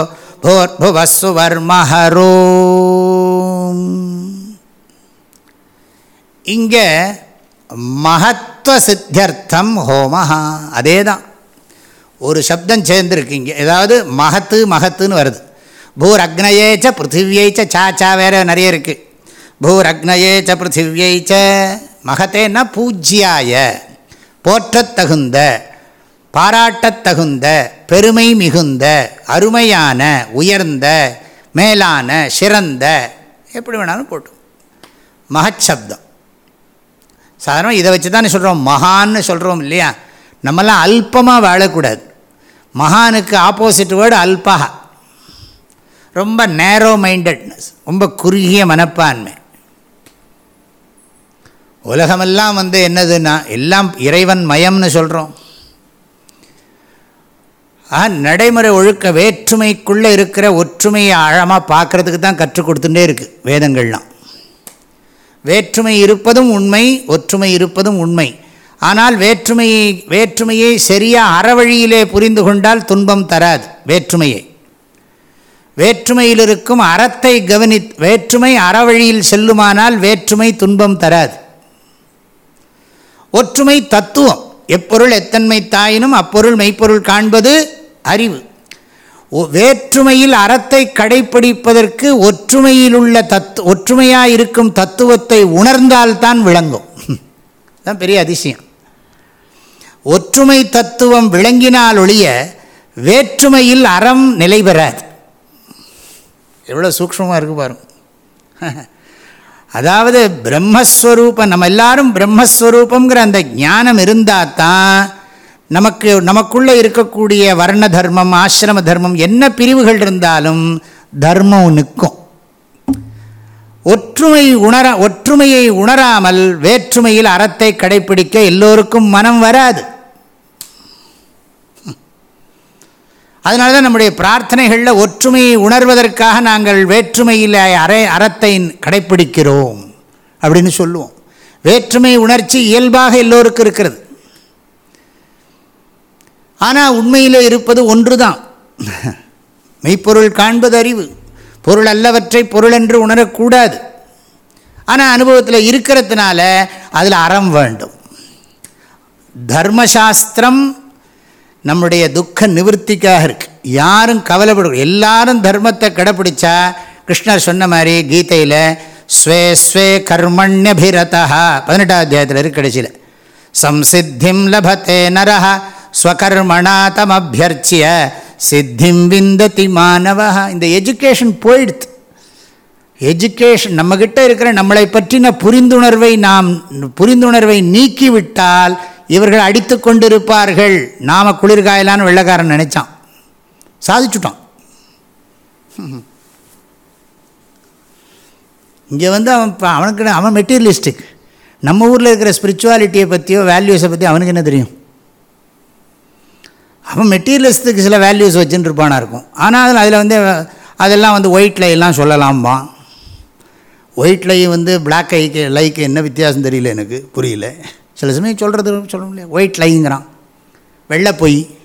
भूर्भुवः सुवर्महरो இங்கே மகத்துவ சித்தியர்த்தம் ஹோமஹா அதே தான் ஒரு சப்தம் சேர்ந்துருக்கீங்க. ஏதாவது மகத்து மகத்துன்னு வருது. பூர் அக்னயேச்ச ச பிருத்திவியை சா சா வேறு நிறைய இருக்குது பூர் அக்னயேச்ச ச பிருத்திவியை ச மகத்தேன்னா பூஜ்யாய போற்றத்தகுந்த பாராட்டத்தகுந்த பெருமை மிகுந்த அருமையான உயர்ந்த மேலான சிறந்த எப்படி வேணாலும் போட்டும் மகச்சப்தம் சாதாரணமாக இதை வச்சு தானே சொல்கிறோம் மகான்னு சொல்கிறோம் இல்லையா? நம்மலாம் அல்பமாக வாழக்கூடாது. மகானுக்கு ஆப்போசிட் வேர்டு அல்பகா ரொம்ப நேரோ மைண்டட்னஸ் ரொம்ப குறுகிய மனப்பான்மை. உலகமெல்லாம் வந்து என்னதுன்னா எல்லாம் இறைவன் மயம்னு சொல்கிறோம் நடைமுறை ஒழுக்க வேற்றுமைக்குள்ளே இருக்கிற ஒற்றுமையை ஆழமாக பார்க்குறதுக்கு தான் கற்றுக் கொடுத்துட்டே இருக்குது வேதங்கள்லாம். வேற்றுமை இருப்பதும் உண்மை ஒற்றுமை இருப்பதும் உண்மை. ஆனால் வேற்றுமையை வேற்றுமையை சரியாக அறவழியிலே புரிந்து கொண்டால் துன்பம் தராது வேற்றுமையை. வேற்றுமையில் இருக்கும் அறத்தை கவனி வேற்றுமை அறவழியில் செல்லுமானால் வேற்றுமை துன்பம் தராது. ஒற்றுமை தத்துவம் எப்பொருள் எத்தன்மை தாயினும் அப்பொருள் மெய்ப்பொருள் காண்பது அறிவு. வேற்றுமையில் அறத்தை கடைப்பிடிப்பதற்கு ஒற்றுமையில் உள்ள தத்து ஒற்றுமையாக இருக்கும் தத்துவத்தை உணர்ந்தால்தான் விளங்கும். தான் பெரிய அதிசயம். ஒற்றுமை தத்துவம் விளங்கினால் ஒழிய வேற்றுமையில் அறம் நிலை பெறாது. எவ்வளோ சூக்ஷமாக இருக்கு பாருங்க. அதாவது பிரம்மஸ்வரூபம் நம்ம எல்லாரும் பிரம்மஸ்வரூபங்கிற அந்த ஞானம் இருந்தால் தான் நமக்கு நமக்குள்ளே இருக்கக்கூடிய வர்ண தர்மம் ஆசிரம தர்மம் என்ன பிரிவுகள் இருந்தாலும் தர்மம் நிற்கும். ஒற்றுமை உணர ஒற்றுமையை உணராமல் வேற்றுமையில் அறத்தை கடைப்பிடிக்க எல்லோருக்கும் மனம் வராது. அதனால தான் நம்முடைய பிரார்த்தனைகளில் ஒற்றுமையை உணர்வதற்காக நாங்கள் வேற்றுமையில் அறை அறத்தை கடைப்பிடிக்கிறோம் அப்படின்னு சொல்லுவோம். வேற்றுமை உணர்ச்சி இயல்பாக எல்லோருக்கும் இருக்கிறது. ஆனால் உண்மையில் இருப்பது ஒன்று தான் மெய்ப்பொருள் காண்பது அறிவு. பொருள் அல்லவற்றை பொருள் என்று உணரக்கூடாது. ஆனால் அனுபவத்தில் இருக்கிறதுனால அதில் அறம் வேண்டும். தர்மசாஸ்திரம் நம்முடைய துக்க நிவர்த்திக்காக இருக்குது யாரும் கவலைப்படு எல்லாரும் தர்மத்தை கடைப்பிடிச்சா கிருஷ்ணர் சொன்ன மாதிரி கீதையில் ஸ்வே ஸ்வே கர்மண்யபிரதா பதினெட்டாம் அத்தியாயத்தில் இருக்கு கடைசியில். சம்சித்திம் லபத்தே நரஹ ஸ்வகர்மணா தமபியர்ச்சிய. சித்திம் விந்ததி மாணவா. இந்த எஜுகேஷன் போயிடுது. எஜுகேஷன் நம்மக்கிட்ட இருக்கிற நம்மளை பற்றின புரிந்துணர்வை நாம் புரிந்துணர்வை நீக்கிவிட்டால் இவர்கள் அடித்து கொண்டிருப்பார்கள். நாம் குளிர்காயலான்னு வெள்ளைக்காரன் நினச்சான். சாதிச்சுட்டான். இங்கே வந்து அவன் ப- அவனுக்கு அவன் மெட்டீரியலிஸ்டிக் நம்ம ஊரில் இருக்கிற ஸ்பிரிச்சுவாலிட்டியை பற்றியோ வேல்யூஸை பற்றி அவனுக்கு என்ன தெரியும்? அப்போ மெட்டீரியலிஸ்ட்டுக்கு சில வேல்யூஸ் வச்சுட்டு இருப்பானா இருக்கும். ஆனால் அதில் வந்து அதெல்லாம் வந்து ஒயிட் லைலாம் சொல்லலாமா ஒயிட் லை வந்து பிளாக் ஐக்கு லைக்கு என்ன வித்தியாசம் தெரியல எனக்கு புரியல. சில சமயம் சொல்கிறது சொல்ல முடியல ஒயிட் லைங்கிறான் வெள்ளை பொய்.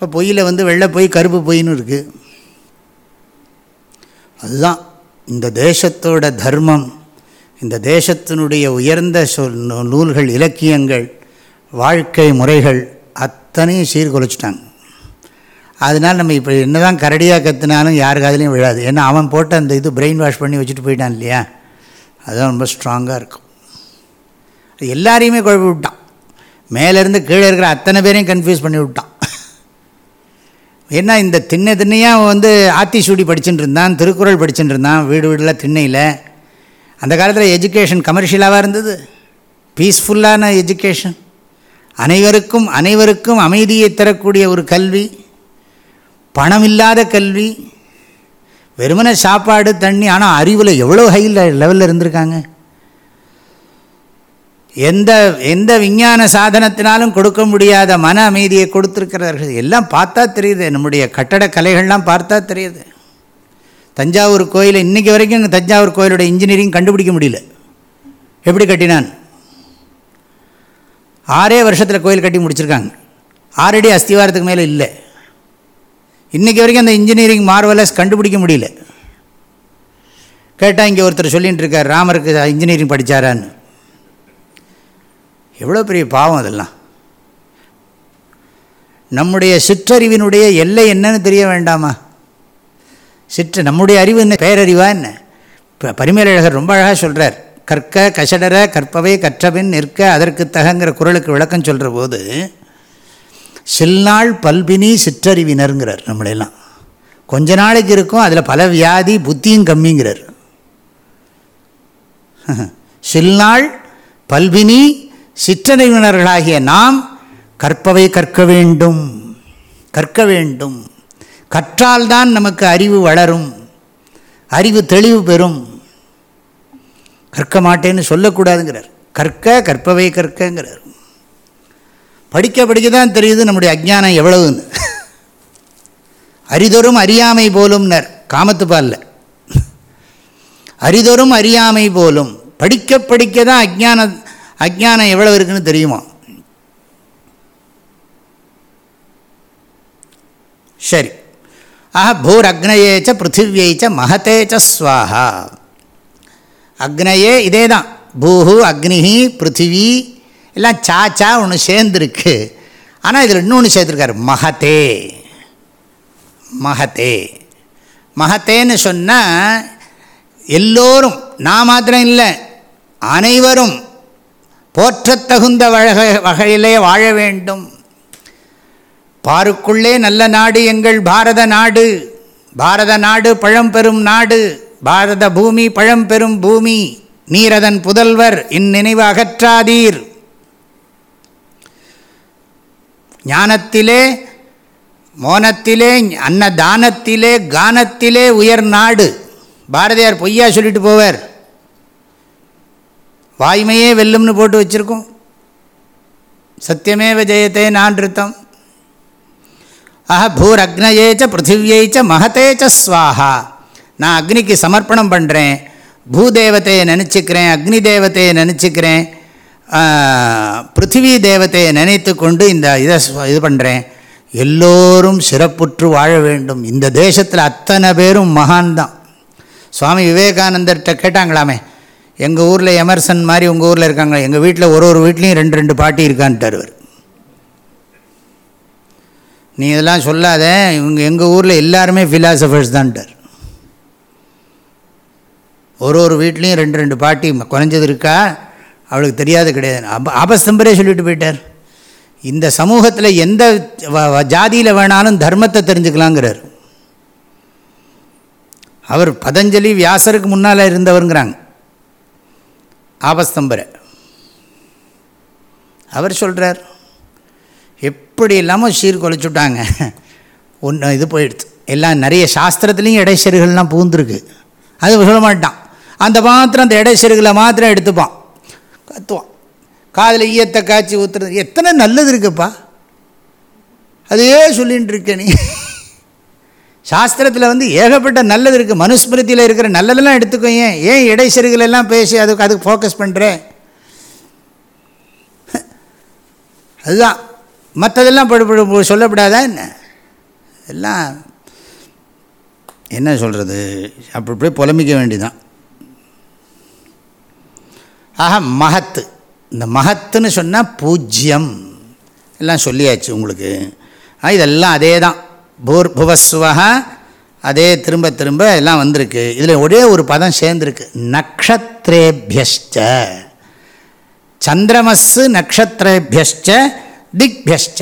இப்போ பொய்யில் வந்து வெள்ளை பொய் கருப்பு பொய்ன்னு இருக்குது அதுதான் இந்த தேசத்தோட தர்மம். இந்த தேசத்தினுடைய உயர்ந்த சொல் நூ- நூல்கள் இலக்கியங்கள். வாழ்க்கை முறைகள் அத்தனையும் சீர்குலைச்சிட்டாங்க. அதனால் நம்ம இப்போ என்ன தான் கரடியாக கற்றுனாலும் யார் காதுலையும் விழாது. ஏன்னா அவன் போட்டு அந்த இது பிரெயின் வாஷ் பண்ணி வச்சுட்டு போயிட்டான் இல்லையா? அதுதான் ரொம்ப ஸ்ட்ராங்காக இருக்கும். எல்லாரையுமே குழப்பி விட்டான். மேலேருந்து கீழே இருக்கிற அத்தனை பேரையும் கன்ஃபியூஸ் பண்ணி விட்டான். ஏன்னா இந்த திண்ணை திண்ணையாக வந்து ஆத்திசூடி படிச்சுட்டு இருந்தான் திருக்குறள் படிச்சுட்டு இருந்தான் வீடு வீடில் திண்ணையில். அந்த காலத்தில் எஜுகேஷன் கமர்ஷியலாக இருந்தது? பீஸ்ஃபுல்லான எஜுகேஷன் அனைவருக்கும் அனைவருக்கும் அமைதியை தரக்கூடிய ஒரு கல்வி பணம் இல்லாத கல்வி வெறுமன சாப்பாடு தண்ணி ஆனால் அறிவில் எவ்வளோ ஹை லெவலில் இருந்திருக்காங்க? எந்த எந்த விஞ்ஞான சாதனத்தினாலும் கொடுக்க முடியாத மன அமைதியை கொடுத்துருக்கிறார்கள் எல்லாம் பார்த்தா தெரியுது. நம்முடைய கட்டட கலைகள்லாம் பார்த்தா தெரியுது. தஞ்சாவூர் கோயில் இன்றைக்கி வரைக்கும் தஞ்சாவூர் கோயிலோட இன்ஜினியரிங் கண்டுபிடிக்க முடியல. எப்படி கட்டினான்? ஆறே வருஷத்தில் கோயில் கட்டி முடிச்சிருக்காங்க. ஆறடி அஸ்திவாரத்துக்கு மேலே இல்லை. இன்றைக்கி வரைக்கும் அந்த இன்ஜினியரிங் மார்வலஸ் கண்டுபிடிக்க முடியல. கேட்டால் இங்கே ஒருத்தர் சொல்லிகிட்டு இருக்கார் ராமருக்கு இன்ஜினியரிங் படித்தாரான்னு எவ்வளோ பெரிய பாவம் அதெல்லாம். நம்முடைய சிற்றறிவினுடைய எல்லை என்னன்னு தெரிய வேண்டாமா? சிற்று நம்முடைய அறிவு என்ன? பேரறிவா என்ன? பரிமேலழகர் ரொம்ப அழகாக சொல்கிறார் கற்க கஷடர கற்பவை கற்றபின் நிற்க அதற்கு தகங்கிற குரலுக்கு விளக்கம் சொல்கிற போது சில்நாள் பல்பினி சிற்றறிவினருங்கிறார் நம்மளையெல்லாம் கொஞ்ச நாளைக்கு இருக்கும் அதில் பல வியாதி புத்தியும் கம்மிங்கிறார். சில்நாள் பல்பினி சிற்றறிவினர்களாகிய நாம் கற்பவை கற்க வேண்டும் கற்க வேண்டும். கற்றால்தான் நமக்கு அறிவு வளரும் அறிவு தெளிவு பெறும். கற்க மாட்டேன்னு சொல்லக்கூடாதுங்கிறார். கற்க கற்பவை கற்கங்கிறார். படிக்க படிக்க தான் தெரியுது நம்முடைய அஜ்ஞானம் எவ்வளவுன்னு. அரிதொரும் அறியாமை போலும்னர் காமத்து பால்ல. அரிதொரும் அறியாமை போலும் படிக்க படிக்க தான் அஜ்ஞான அஜ்ஞானம் எவ்வளவு இருக்குன்னு தெரியுமா? சரி. ஆஹா பூர் அக்னயேச்ச பிருத்திவியைச்ச மகத்தேச்ச ஸ்வாஹா. அக்னையே இதே தான் பூஹு அக்னிஹி பிருத்திவி எல்லாம் சாச்சா ஒன்று சேர்ந்துருக்கு. ஆனால் இதில் இன்னொன்று சேர்த்துருக்காரு மகத்தே. மகத்தே. மகத்தேன்னு சொன்னால் எல்லோரும் நான் மாத்திரம் இல்லை அனைவரும் போற்றத்தகுந்த வகை வகையிலே வாழ வேண்டும். பாருக்குள்ளே நல்ல நாடு எங்கள் பாரத நாடு. பாரத நாடு பழம்பெரும் நாடு. பாரத பூமி பழம்பெரும் பூமி நீரதன் புதல்வர் இந்நினைவு அகற்றாதீர் ஞானத்திலே மோனத்திலே அன்னதானத்திலே கானத்திலே உயர் நாடு. பாரதியார் பொய்யா சொல்லிட்டு போவார். வாய்மையே வெல்லும்னு போட்டு வச்சுருக்கோம். சத்தியமேவ ஜெயத்தே நான்ருத்தம் ஆஹா பூர் அக்னயேச்ச பிருத்திவியைச்ச மகத்தேச்ச ஸ்வாஹா. நான் அக்னிக்கு சமர்ப்பணம் பண்ணுறேன் பூதேவத்தையை நினச்சிக்கிறேன் அக்னி தேவத்தையை நினச்சிக்கிறேன் பிருத்திவி தேவத்தையை நினைத்து கொண்டு இந்த இதை இது பண்ணுறேன் எல்லோரும் சிறப்புற்று வாழ வேண்டும். இந்த தேசத்தில் அத்தனை பேரும் மகான் தான். சுவாமி விவேகானந்தர்கிட்ட கேட்டாங்களாமே எங்கள் ஊரில் எமர்சன் மாதிரி உங்கள் ஊரில் இருக்காங்க எங்கள் வீட்டில் ஒரு ஒரு வீட்லேயும் ரெண்டு ரெண்டு பாட்டி இருக்கான்ட்டார் அவர் நீ இதெல்லாம் சொல்லாத இவங்க எங்கள் ஊரில் எல்லாருமே ஃபிலாசபர்ஸ் தான்ட்டார். ஒரு ஒரு வீட்லேயும் ரெண்டு ரெண்டு பாட்டி குறைஞ்சது இருக்கா? அவளுக்கு தெரியாது கிடையாது. அப் ஆபஸ்தம்பரே சொல்லிட்டு போயிட்டார். இந்த சமூகத்தில் எந்த ஜாதியில் வேணாலும் தர்மத்தை தெரிஞ்சுக்கலாங்கிறார். அவர் பதஞ்சலி வியாசருக்கு முன்னால் இருந்தவருங்கிறாங்க. ஆபஸ்தம்பரை. அவர் சொல்கிறார் எப்படி இல்லாமல் சீர்குலைச்சுட்டாங்க ஒன்று இது போயிடுது எல்லாம் நிறைய சாஸ்திரத்துலேயும் இடைச்செருகள்லாம் பூந்துருக்கு அது சொல்ல மாட்டான் அந்த மாத்திரம் அந்த இடைச்செருகளை மாத்திரம் எடுத்துப்பான். கத்துவான். காதில் ஈயத்தை காய்ச்சி ஊற்றுறது எத்தனை நல்லது இருக்குப்பா. அதையே சொல்லிகிட்டு இருக்க நீ. சாஸ்திரத்தில் வந்து ஏகப்பட்ட நல்லது இருக்குது மனுஸ்மிருதியில் இருக்கிற நல்லதெல்லாம் எடுத்துக்கோ ஏன்? ஏன் இடைச்செருகள் எல்லாம் பேசி அதுக்கு அதுக்கு ஃபோக்கஸ் பண்ணுறேன் அதுதான். மற்றதெல்லாம் படு சொல்லப்படாதா என்ன? எல்லாம் என்ன சொல்கிறது அப்படி இப்படியே புலமிக்க வேண்டிதான். ஆக மகத்து. இந்த மகத்துன்னு சொன்னால் பூஜ்யம். எல்லாம் சொல்லியாச்சு உங்களுக்கு. இதெல்லாம் அதே தான் பூர் புவஸ்வகா அதே திரும்ப திரும்ப எல்லாம் வந்திருக்கு. இதில் ஒரே ஒரு பதம் சேர்ந்துருக்கு. நக்ஷத்ரேபியஷ்ட சந்திரமஸ்ஸு நக்ஷத்ரேபியஷ்ட திக்பியஷ்ட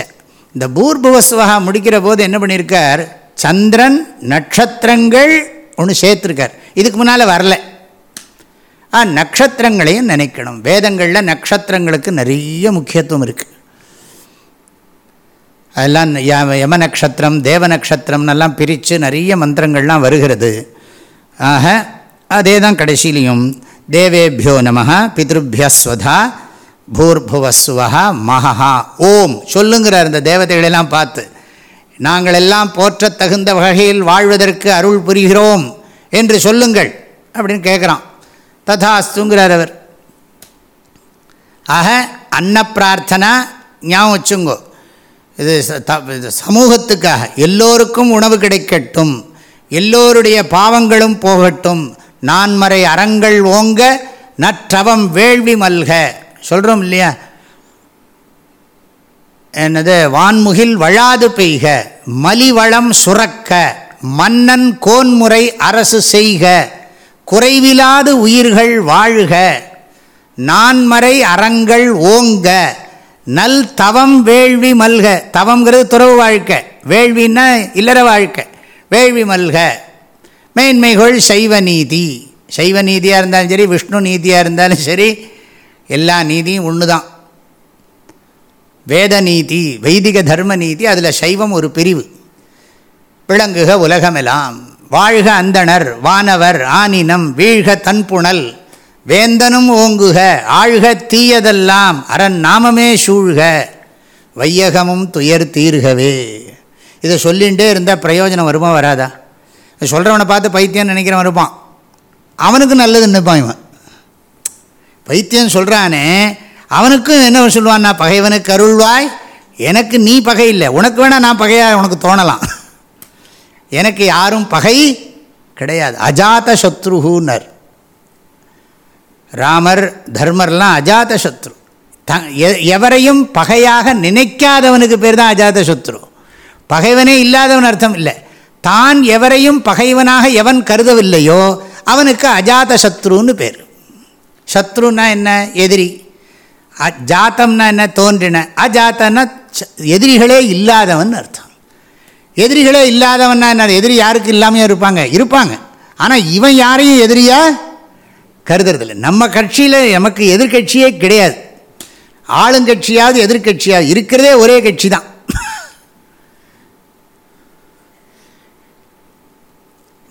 இந்த பூர்புவஸ்வகா முடிக்கிற போது என்ன பண்ணியிருக்கார் சந்திரன் நட்சத்திரங்கள் ஒன்று சேர்த்துருக்கார். இதுக்கு முன்னால் வரல. நட்சத்திரங்களையும் நினைக்கணும். வேதங்களில் நட்சத்திரங்களுக்கு நிறைய முக்கியத்துவம் இருக்குது அதெல்லாம் யம நட்சத்திரம் தேவ நட்சத்திரம்னெல்லாம் பிரித்து நிறைய மந்திரங்கள்லாம் வருகிறது. ஆக அதே தான் கடைசியிலையும் தேவேபியோ நம பிதபியஸ்வதா பூர்புவஸ்வஹா மகஹா ஓம். சொல்லுங்கிறார் இந்த தேவதைகளெல்லாம் பார்த்து. நாங்கள் எல்லாம் போற்ற தகுந்த வகையில் வாழ்வதற்கு அருள் புரிகிறோம் என்று சொல்லுங்கள் அப்படின்னு கேட்குறான். ததாஸ்துங்கிறார் அவர் ஆக அன்ன பிரார்த்தனா ஞாபகம் வச்சுங்கோ இது சமூகத்துக்காக எல்லோருக்கும் உணவு கிடைக்கட்டும் எல்லோருடைய பாவங்களும் போகட்டும் நான்மறை அறங்கள் ஓங்க நற்றவம் வேள்வி மல்க. சொல்கிறோம் இல்லையா? என்னது? வான்முகில் வழாது பெய்க மலிவளம் சுரக்க மன்னன் கோன்முறை அரசு செய்க. குறைவிலாது உயிர்கள் வாழ்க. நான்மறை அறங்கள் ஓங்க. நல் தவம் வேள்வி மல்க. தவங்கிறது துறவு வாழ்க்கை. வேள்வின்னா இல்லற வாழ்க்கை. வேள்வி மல்க. மேன்மைகள் சைவ நீதி. சைவ நீதியாக இருந்தாலும் சரி விஷ்ணு நீதியாக இருந்தாலும் சரி எல்லா நீதியும் ஒன்று தான் வேத நீதி வைதிக தர்ம நீதி அதில் சைவம் ஒரு பிரிவு. விளங்குக உலகமெல்லாம் வாழ்க அந்தணர் வானவர் ஆனினம் வீழ்க தன்புணல். வேந்தனும் ஓங்குக ஆழ்க தீயதெல்லாம் அரண் நாமமே சூழ்க. வையகமும் துயர் தீர்கவே. இதை சொல்லிகிட்டே இருந்தால் பிரயோஜனம் வருமா வராதா? சொல்கிறவனை பார்த்து பைத்தியம் நினைக்கிறவன் இருப்பான். அவனுக்கு நல்லது நினைப்பான் இவன். பைத்தியம் சொல்கிறானே அவனுக்கும் என்ன சொல்லுவான்னா பகைவனுக்கு அருள்வாய் எனக்கு நீ பகை இல்லை. உனக்கு வேணால் நான் பகையாக உனக்கு தோணலாம். எனக்கு யாரும் பகை கிடையாது. அஜாத சத்ருஹூனர். ராமர் தர்மர்லாம் அஜாத சத்ரு. த எவரையும் பகையாக நினைக்காதவனுக்கு பேர் தான் அஜாத சத்ரு. பகைவனே இல்லாதவன் அர்த்தம் இல்லை. தான் எவரையும் பகைவனாக எவன் கருதவில்லையோ அவனுக்கு அஜாத சத்ருன்னு பேர். சத்ருன்னா என்ன? எதிரி. ஜாத்தம்னா என்ன? தோன்றின. அஜாத்தன்னா எதிரிகளே இல்லாதவன் அர்த்தம். எதிரிகளே இல்லாதவன்னா என்ன எதிரி யாருக்கு இல்லாமையாக இருப்பாங்க? இருப்பாங்க. ஆனால் இவன் யாரையும் எதிரியாக கருதுறதில்லை. நம்ம கட்சியில் நமக்கு எதிர்கட்சியே கிடையாது. ஆளுங்கட்சியாவது எதிர்கட்சியாவது இருக்கிறதே ஒரே கட்சி தான்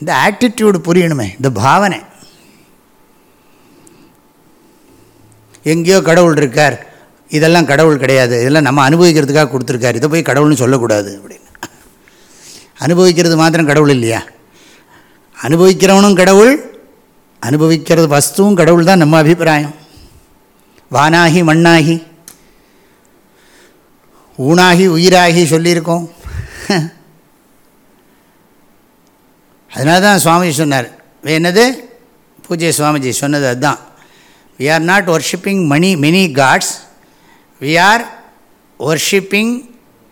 இந்த ஆட்டிடியூடு புரியணுமே. இந்த பாவனை. எங்கேயோ கடவுள் இருக்கார். இதெல்லாம் கடவுள் கிடையாது. இதெல்லாம் நம்ம அனுபவிக்கிறதுக்காக கொடுத்துருக்கார். இதை போய் கடவுள்னு சொல்லக்கூடாது அப்படின்னு. அனுபவிக்கிறது மாத்திரம் கடவுள் இல்லையா? அனுபவிக்கிறவனும் கடவுள் அனுபவிக்கிறது வஸ்துவும் கடவுள் தான் நம்ம அபிப்பிராயம். வானாகி மண்ணாகி ஊனாகி உயிராகி சொல்லியிருக்கோம். அதனால தான் சுவாமிஜி சொன்னார். என்னது? பூஜை சுவாமிஜி சொன்னது அதுதான். We are not worshipping many many gods we are worshipping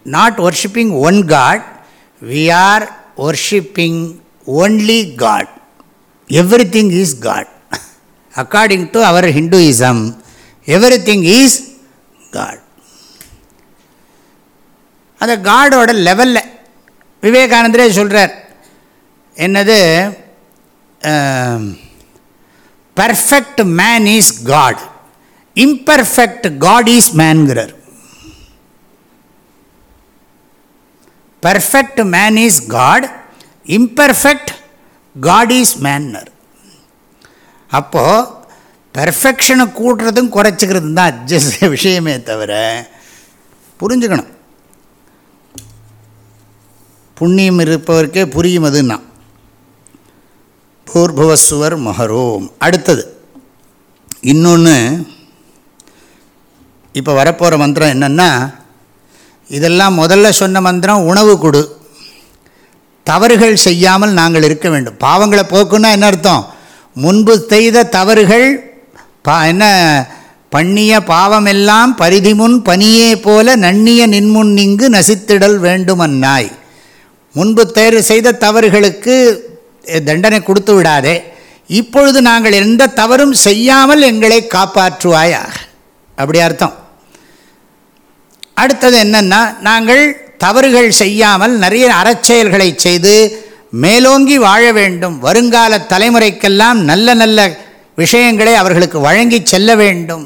not worshipping one God we are worshipping only God everything is God according to our Hinduism everything is God அந்த காடோட லெவலில் விவேகானந்தரே சொல்கிறார் என்னது? Perfect man is God imperfect God is மேன்கிறார் perfect man is God imperfect God is மேன்னர் அப்போது பெர்ஃபெக்ஷனை கூட்டுறதும் குறைச்சிக்கிறதும் தான் அட்ஜஸ்ட் விஷயமே தவிர புரிஞ்சுக்கணும். புண்ணியம் இருப்பவருக்கே புரியும் அதுன்னா. பூர்பவசுவர் மொஹரோம் அடுத்தது இன்னொன்று இப்போ வரப்போகிற மந்திரம் என்னென்னா இதெல்லாம் முதல்ல சொன்ன மந்திரம் உணவு கொடு. தவறுகள் செய்யாமல் நாங்கள் இருக்க வேண்டும். பாவங்களை போக்குன்னா என்ன அர்த்தம்? முன்பு செய்த தவறுகள் பா என்ன பண்ணிய பாவமெல்லாம் பரிதிமுன் பனியே போல நன்னிய நின்முன் இங்கு நசித்திடல் வேண்டுமன்னாய். முன்பு தேர்வு செய்த தவறுகளுக்கு தண்டனை கொடுத்து விடாதே. இப்பொழுது நாங்கள் எந்த தவறும் செய்யாமல் எங்களை காப்பாற்றுவாயாக. அப்படி அர்த்தம். அடுத்தது என்னென்னா நாங்கள் தவறுகள் செய்யாமல் நிறைய அறச்செயல்களை செய்து மேலோங்கி வாழ வேண்டும். வருங்கால தலைமுறைக்கெல்லாம் நல்ல நல்ல விஷயங்களை அவர்களுக்கு வழங்கி செல்ல வேண்டும்.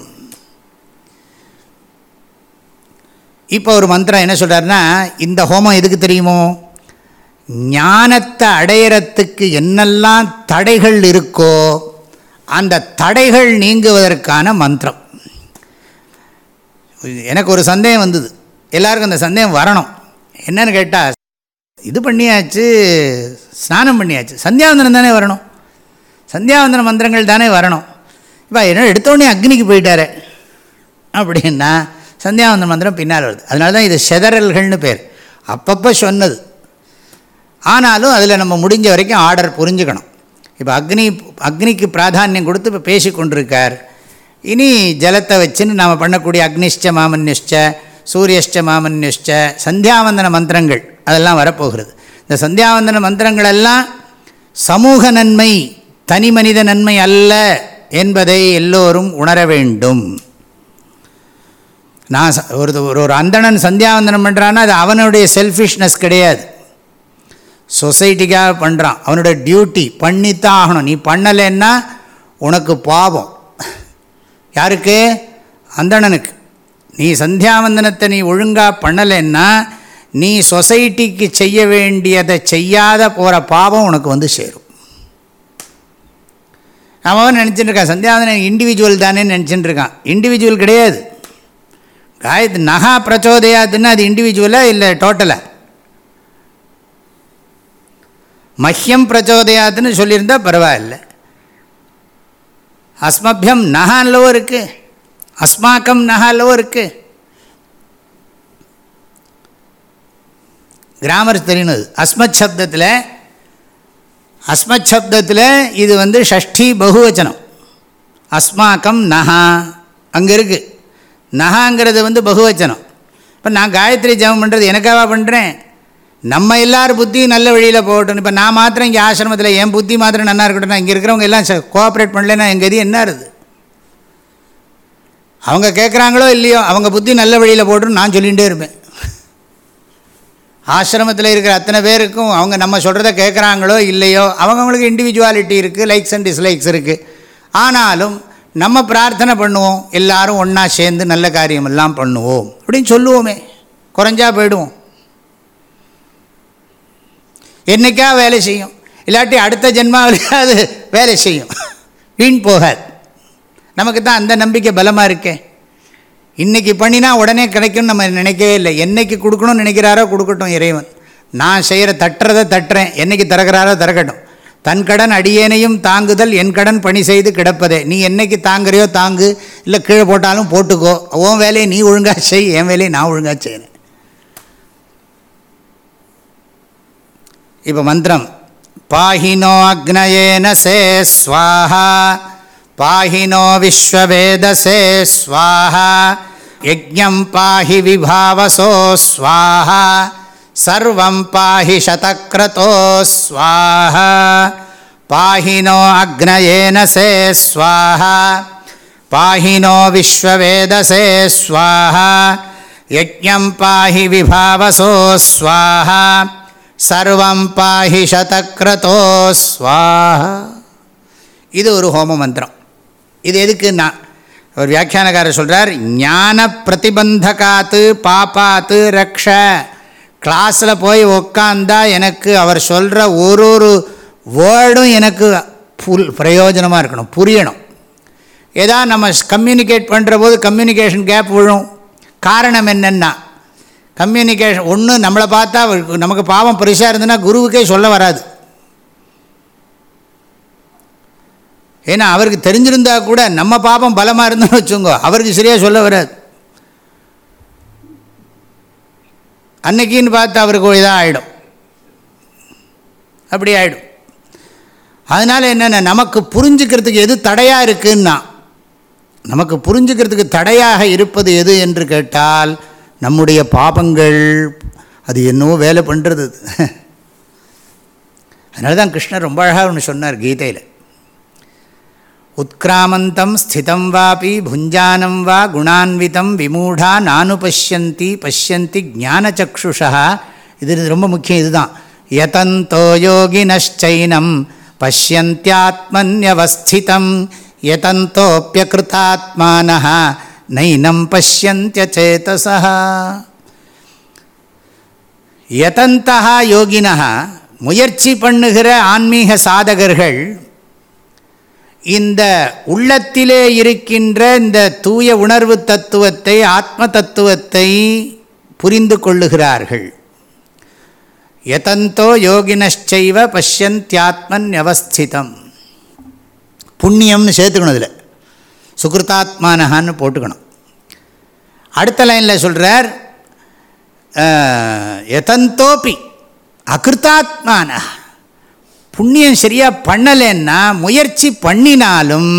இப்போ ஒரு மந்திரம் என்ன சொல்கிறாருன்னா இந்த ஹோமம் எதுக்கு தெரியுமோ? ஞானத்தை அடையிறத்துக்கு என்னெல்லாம் தடைகள் இருக்கோ அந்த தடைகள் நீங்குவதற்கான மந்திரம். எனக்கு ஒரு சந்தேகம் வந்தது. எல்லாருக்கும் அந்த சந்தேகம் வரணும். என்னன்னு கேட்டால் இது பண்ணியாச்சு ஸ்நானம் பண்ணியாச்சு. சந்தியாவந்தனம் தானே வரணும். சந்தியாவந்தன மந்திரங்கள் தானே வரணும். இப்போ என்ன எடுத்தோடனே அக்னிக்கு போயிட்டாரு. அப்படின்னா சந்தியாவந்தன மந்திரம் பின்னால் வருது. அதனால தான் இது செதறல்கள்னு பேர். அப்பப்போ சொன்னது. ஆனாலும் அதில் நம்ம முடிஞ்ச வரைக்கும் ஆர்டர் புரிஞ்சுக்கணும். இப்போ அக்னி அக்னிக்கு பிராதானியம் கொடுத்து இப்போ பேசி கொண்டிருக்கார் இனி ஜலத்தை வச்சுன்னு நாம் பண்ணக்கூடிய அக்னிஷ்ட மாமன்யுஷ்ட சூரியஷ்ட மாமன்யுஷ்ட சந்தியாவந்தன மந்திரங்கள் அதெல்லாம் வரப்போகிறது. இந்த சந்தியாவந்தன மந்திரங்கள் எல்லாம் சமூக நன்மை தனி மனித நன்மை அல்ல என்பதை எல்லோரும் உணர வேண்டும். நான் ஒரு ஒரு அந்தணன் சந்தியாவந்தனம் பண்ணுறான்னா அது அவனுடைய செல்ஃபிஷ்னஸ் கிடையாது. சொசைட்டிக்காக பண்ணுறான் அவனோட டியூட்டி பண்ணித்தான் ஆகணும். நீ பண்ணலைன்னா உனக்கு பாவம். யாருக்கு? அந்தணனுக்கு. நீ சந்தியாவந்தனத்தை நீ ஒழுங்காக பண்ணலைன்னா நீ சொசைட்டிக்கு செய்ய வேண்டியதை செய்யாத போகிற பாவம் உனக்கு வந்து சேரும். அவன் நினச்சிட்டு இருக்கான் சந்தியாவந்தனம் இண்டிவிஜுவல் தானே நினச்சிட்டு இருக்கான் இண்டிவிஜுவல் கிடையாது. காயத்து நகா பிரச்சோதயாதுன்னா அது இண்டிவிஜுவலாக இல்லை டோட்டலாக மஹ்யம் பிரச்சோதயாதுன்னு சொல்லியிருந்தால் பரவாயில்ல. அஸ்மபியம் நகான்லவோ இருக்குது அஸ்மாக்கம் நகாலவோ இருக்குது கிராமர் தெரியணும் அஸ்மத் சப்தத்தில் அஸ்மத் சப்தத்தில் இது வந்து ஷஷ்டி பகுவச்சனம். அஸ்மாக்கம் நகா அங்கே இருக்குது நகாங்கிறது வந்து பகுவச்சனம். இப்போ நான் காயத்ரி ஜபம் பண்ணுறது எனக்காக பண்ணுறேன் நம்ம எல்லார் புத்தியும் நல்ல வழியில் போகட்டும். இப்போ நான் மாத்திரம் இங்கே ஆசிரமத்தில் என் புத்தி மாத்திரம் நல்லா இருக்கட்டும் இங்கே இருக்கிறவங்க எல்லாம் கோஆப்ரேட் பண்ணலன்னா எங்கள் இது என்ன இருது அவங்க கேட்குறாங்களோ இல்லையோ அவங்க புத்தி நல்ல வழியில் போட்டுன்னு நான் சொல்லிகிட்டே இருப்பேன். ஆசிரமத்தில் இருக்கிற அத்தனை பேருக்கும் அவங்க நம்ம சொல்கிறத கேட்குறாங்களோ இல்லையோ அவங்கவுங்களுக்கு இண்டிவிஜுவாலிட்டி இருக்குது லைக்ஸ் அண்ட் டிஸ்லைக்ஸ் இருக்குது ஆனாலும் நம்ம பிரார்த்தனை பண்ணுவோம் எல்லாரும் ஒன்றா சேர்ந்து நல்ல காரியமெல்லாம் பண்ணுவோம் அப்படின்னு சொல்லுவோமே. குறைஞ்சா போயிடுவோம். என்றைக்கா வேலை செய்யும். இல்லாட்டி அடுத்த ஜென்மாவிலையாவது வேலை செய்யும். வீண் போகாது. நமக்கு தான் அந்த நம்பிக்கை பலமாக இருக்கே. இன்றைக்கி பண்ணினா உடனே கிடைக்கும்னு நம்ம நினைக்கவே இல்லை. என்றைக்கு கொடுக்கணும்னு நினைக்கிறாரோ கொடுக்கட்டும் இறைவன். நான் செய்கிற தட்டுறதை தட்டுறேன். என்றைக்கு திறக்கிறாரோ திறக்கட்டும். தன் கடன் அடியேனையும் தாங்குதல் என் கடன் பணி செய்து கிடப்பதே. நீ என்னைக்கு தாங்குறியோ தாங்கு. இல்லை கீழே போட்டாலும் போட்டுக்கோ. உன் வேலையை நீ ஒழுங்காக செய் என் வேலையை நான் ஒழுங்காக செய்யணும் இப்போ மந்திரம் பாஹினோ அக்னயேன சே ஸ்வாஹா பாஹினோ விஸ்வவேதசே ஸ்வாஹா யஜ்ஞம் பாஹி விபாவசோ ஸ்வாஹா சர்வம் பாஹி சதக்ரதோ ஸ்வாஹா பாஹினோ அக்னயேன சே ஸ்வாஹா பாஹினோ விஸ்வவேதசே ஸ்வாஹா யஜ்ஞம் பாஹி விபாவசோ ஸ்வாஹா சர்வம் பாஹி சதக்ரதோ ஸ்வாஹா. இது ஒரு ஹோம மந்திரம். இது எதுக்குன்னா ஒரு வியாக்கியானக்காரர் சொல்கிறார் ஞான பிரதிபந்தகாத்து பாப்பாத்து ரக்ஷ. கிளாஸில் போய் உக்காந்தா எனக்கு அவர் சொல்கிற ஒரு ஒரு வேர்டும் எனக்கு புல் பிரயோஜனமாக இருக்கணும் புரியணும். ஏதா நம்ம கம்யூனிகேட் பண்ணுற போது கம்யூனிகேஷன் கேப் விழும். காரணம் என்னென்னா கம்யூனிகேஷன் ஒன்று நம்மளை பார்த்தா நமக்கு பாவம் பெருசாக இருந்ததுன்னா குருவுக்கே சொல்ல வராது. ஏன்னா அவருக்கு தெரிஞ்சிருந்தா கூட நம்ம பாவம் பலமாக இருந்தோம்னு வச்சுங்கோ அவருக்கு சரியாக சொல்ல வராது. அன்னைக்கின்னு பார்த்து அவருக்கு இதாக ஆகிடும் அப்படி ஆகிடும் அதனால் என்னென்ன நமக்கு புரிஞ்சுக்கிறதுக்கு எது தடையாக இருக்குன்னா நமக்கு புரிஞ்சுக்கிறதுக்கு தடையாக இருப்பது எது என்று கேட்டால் நம்முடைய பாபங்கள் அது என்னவோ வேலை பண்ணுறது அதனால தான் கிருஷ்ணர் ரொம்ப அழகாக ஒன்று சொன்னார் கீதையில். உத்கிராமந்தம் ஸ்திதம் வாபி புஞ்சானம் வா குணான்விதம் விமூடா நானு பசியந்தி பசியந்தி ஞானச்சக்ஷுஷா. இது ரொம்ப முக்கியம் இதுதான். யதந்தோ யோகினச்சைனம் பசியந்தியாத்மன்யவஸ்திதம் யதந்தோப்பியகிருத்தாத்மான நைனம் பசியந்தியச்சேதசா யதந்தா யோகினா முயற்சி பண்ணுகிற ஆன்மீக சாதகர்கள் இந்த உள்ளத்திலே இருக்கின்ற இந்த தூய உணர்வு தத்துவத்தை ஆத்ம தத்துவத்தை புரிந்து கொள்ளுகிறார்கள். யதந்தோ யோகினச்சைவ பஷ்யந்தியாத்மன் அவஸ்திதம் புண்ணியம்னு சேர்த்துக்கணும் இதில். சுகிருத்தாத்மானஹான்னு போட்டுக்கணும். அடுத்த லைனில் சொல்கிறார் எதந்தோப்பி அகிருத்தாத்மான புண்ணியம் சரியாக பண்ணலைன்னா முயற்சி பண்ணினாலும்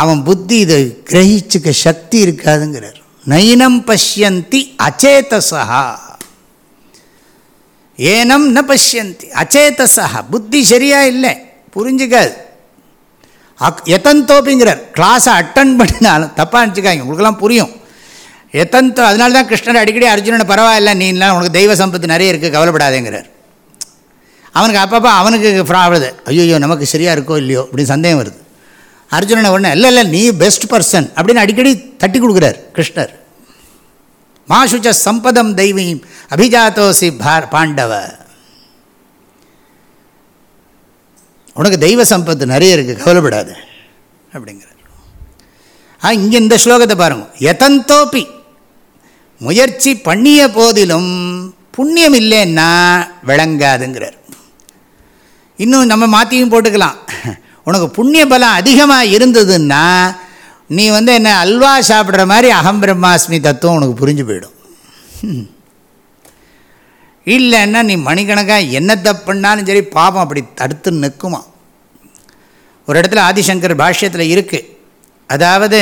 அவன் புத்தி இதை கிரகிச்சுக்க சக்தி இருக்காதுங்கிறார். நயினம் பஷ்யந்தி அச்சேதசா ஏனம் ந பஷ்யந்தி அச்சேதசா புத்தி சரியா இல்லை. புரிஞ்சுக்காது. அக் எத்தந்தோப்பிங்கிறார் கிளாஸை அட்டன் பண்ணினாலும் தப்பாக நினச்சிக்காங்க உங்களுக்கெல்லாம் புரியும். எத்தந்தோ அதனால தான் கிருஷ்ணர் அடிக்கடி அர்ஜுனனை பரவாயில்ல நீலாம் உனக்கு தெய்வ சம்பத்து நிறைய இருக்குது கவலைப்படாதேங்கிறார். அவனுக்கு அப்பப்போ அவனுக்கு ப்ராப்ளது ஐயோ நமக்கு சரியாக இருக்கோ இல்லையோ அப்படின்னு சந்தேகம் வருது. அர்ஜுனனை உடனே இல்லை இல்லை நீ பெஸ்ட் பர்சன் அப்படின்னு அடிக்கடி தட்டி கொடுக்குறார் கிருஷ்ணர். மாசுச்ச சம்பதம் தெய்வீம் அபிஜாத்தோசி பார் பாண்டவ. உனக்கு தெய்வ சம்பத்து நிறைய இருக்குது கவலைப்படாது அப்படிங்கிறார். ஆ இங்கே இந்த ஸ்லோகத்தை பாருங்க. எதந்தோப்பி முயற்சி பண்ணிய போதிலும் புண்ணியம் இல்லைன்னா விளங்காதுங்கிறார். இன்னும் நம்ம மாற்றியும் போட்டுக்கலாம். உனக்கு புண்ணிய பலம் அதிகமாக இருந்ததுன்னா நீ வந்து என்ன அல்வா சாப்பிட்ற மாதிரி அகம் பிரம்மாஸ்மி தத்துவம் உனக்கு புரிஞ்சு போயிடும். இல்லைன்னா நீ மணிக்கணக்காக என்ன தப்புன்னாலும் சரி பாவம் அப்படி தடுத்து நிற்குமா ஒரு இடத்துல ஆதிசங்கர் பாஷ்யத்தில் இருக்குது அதாவது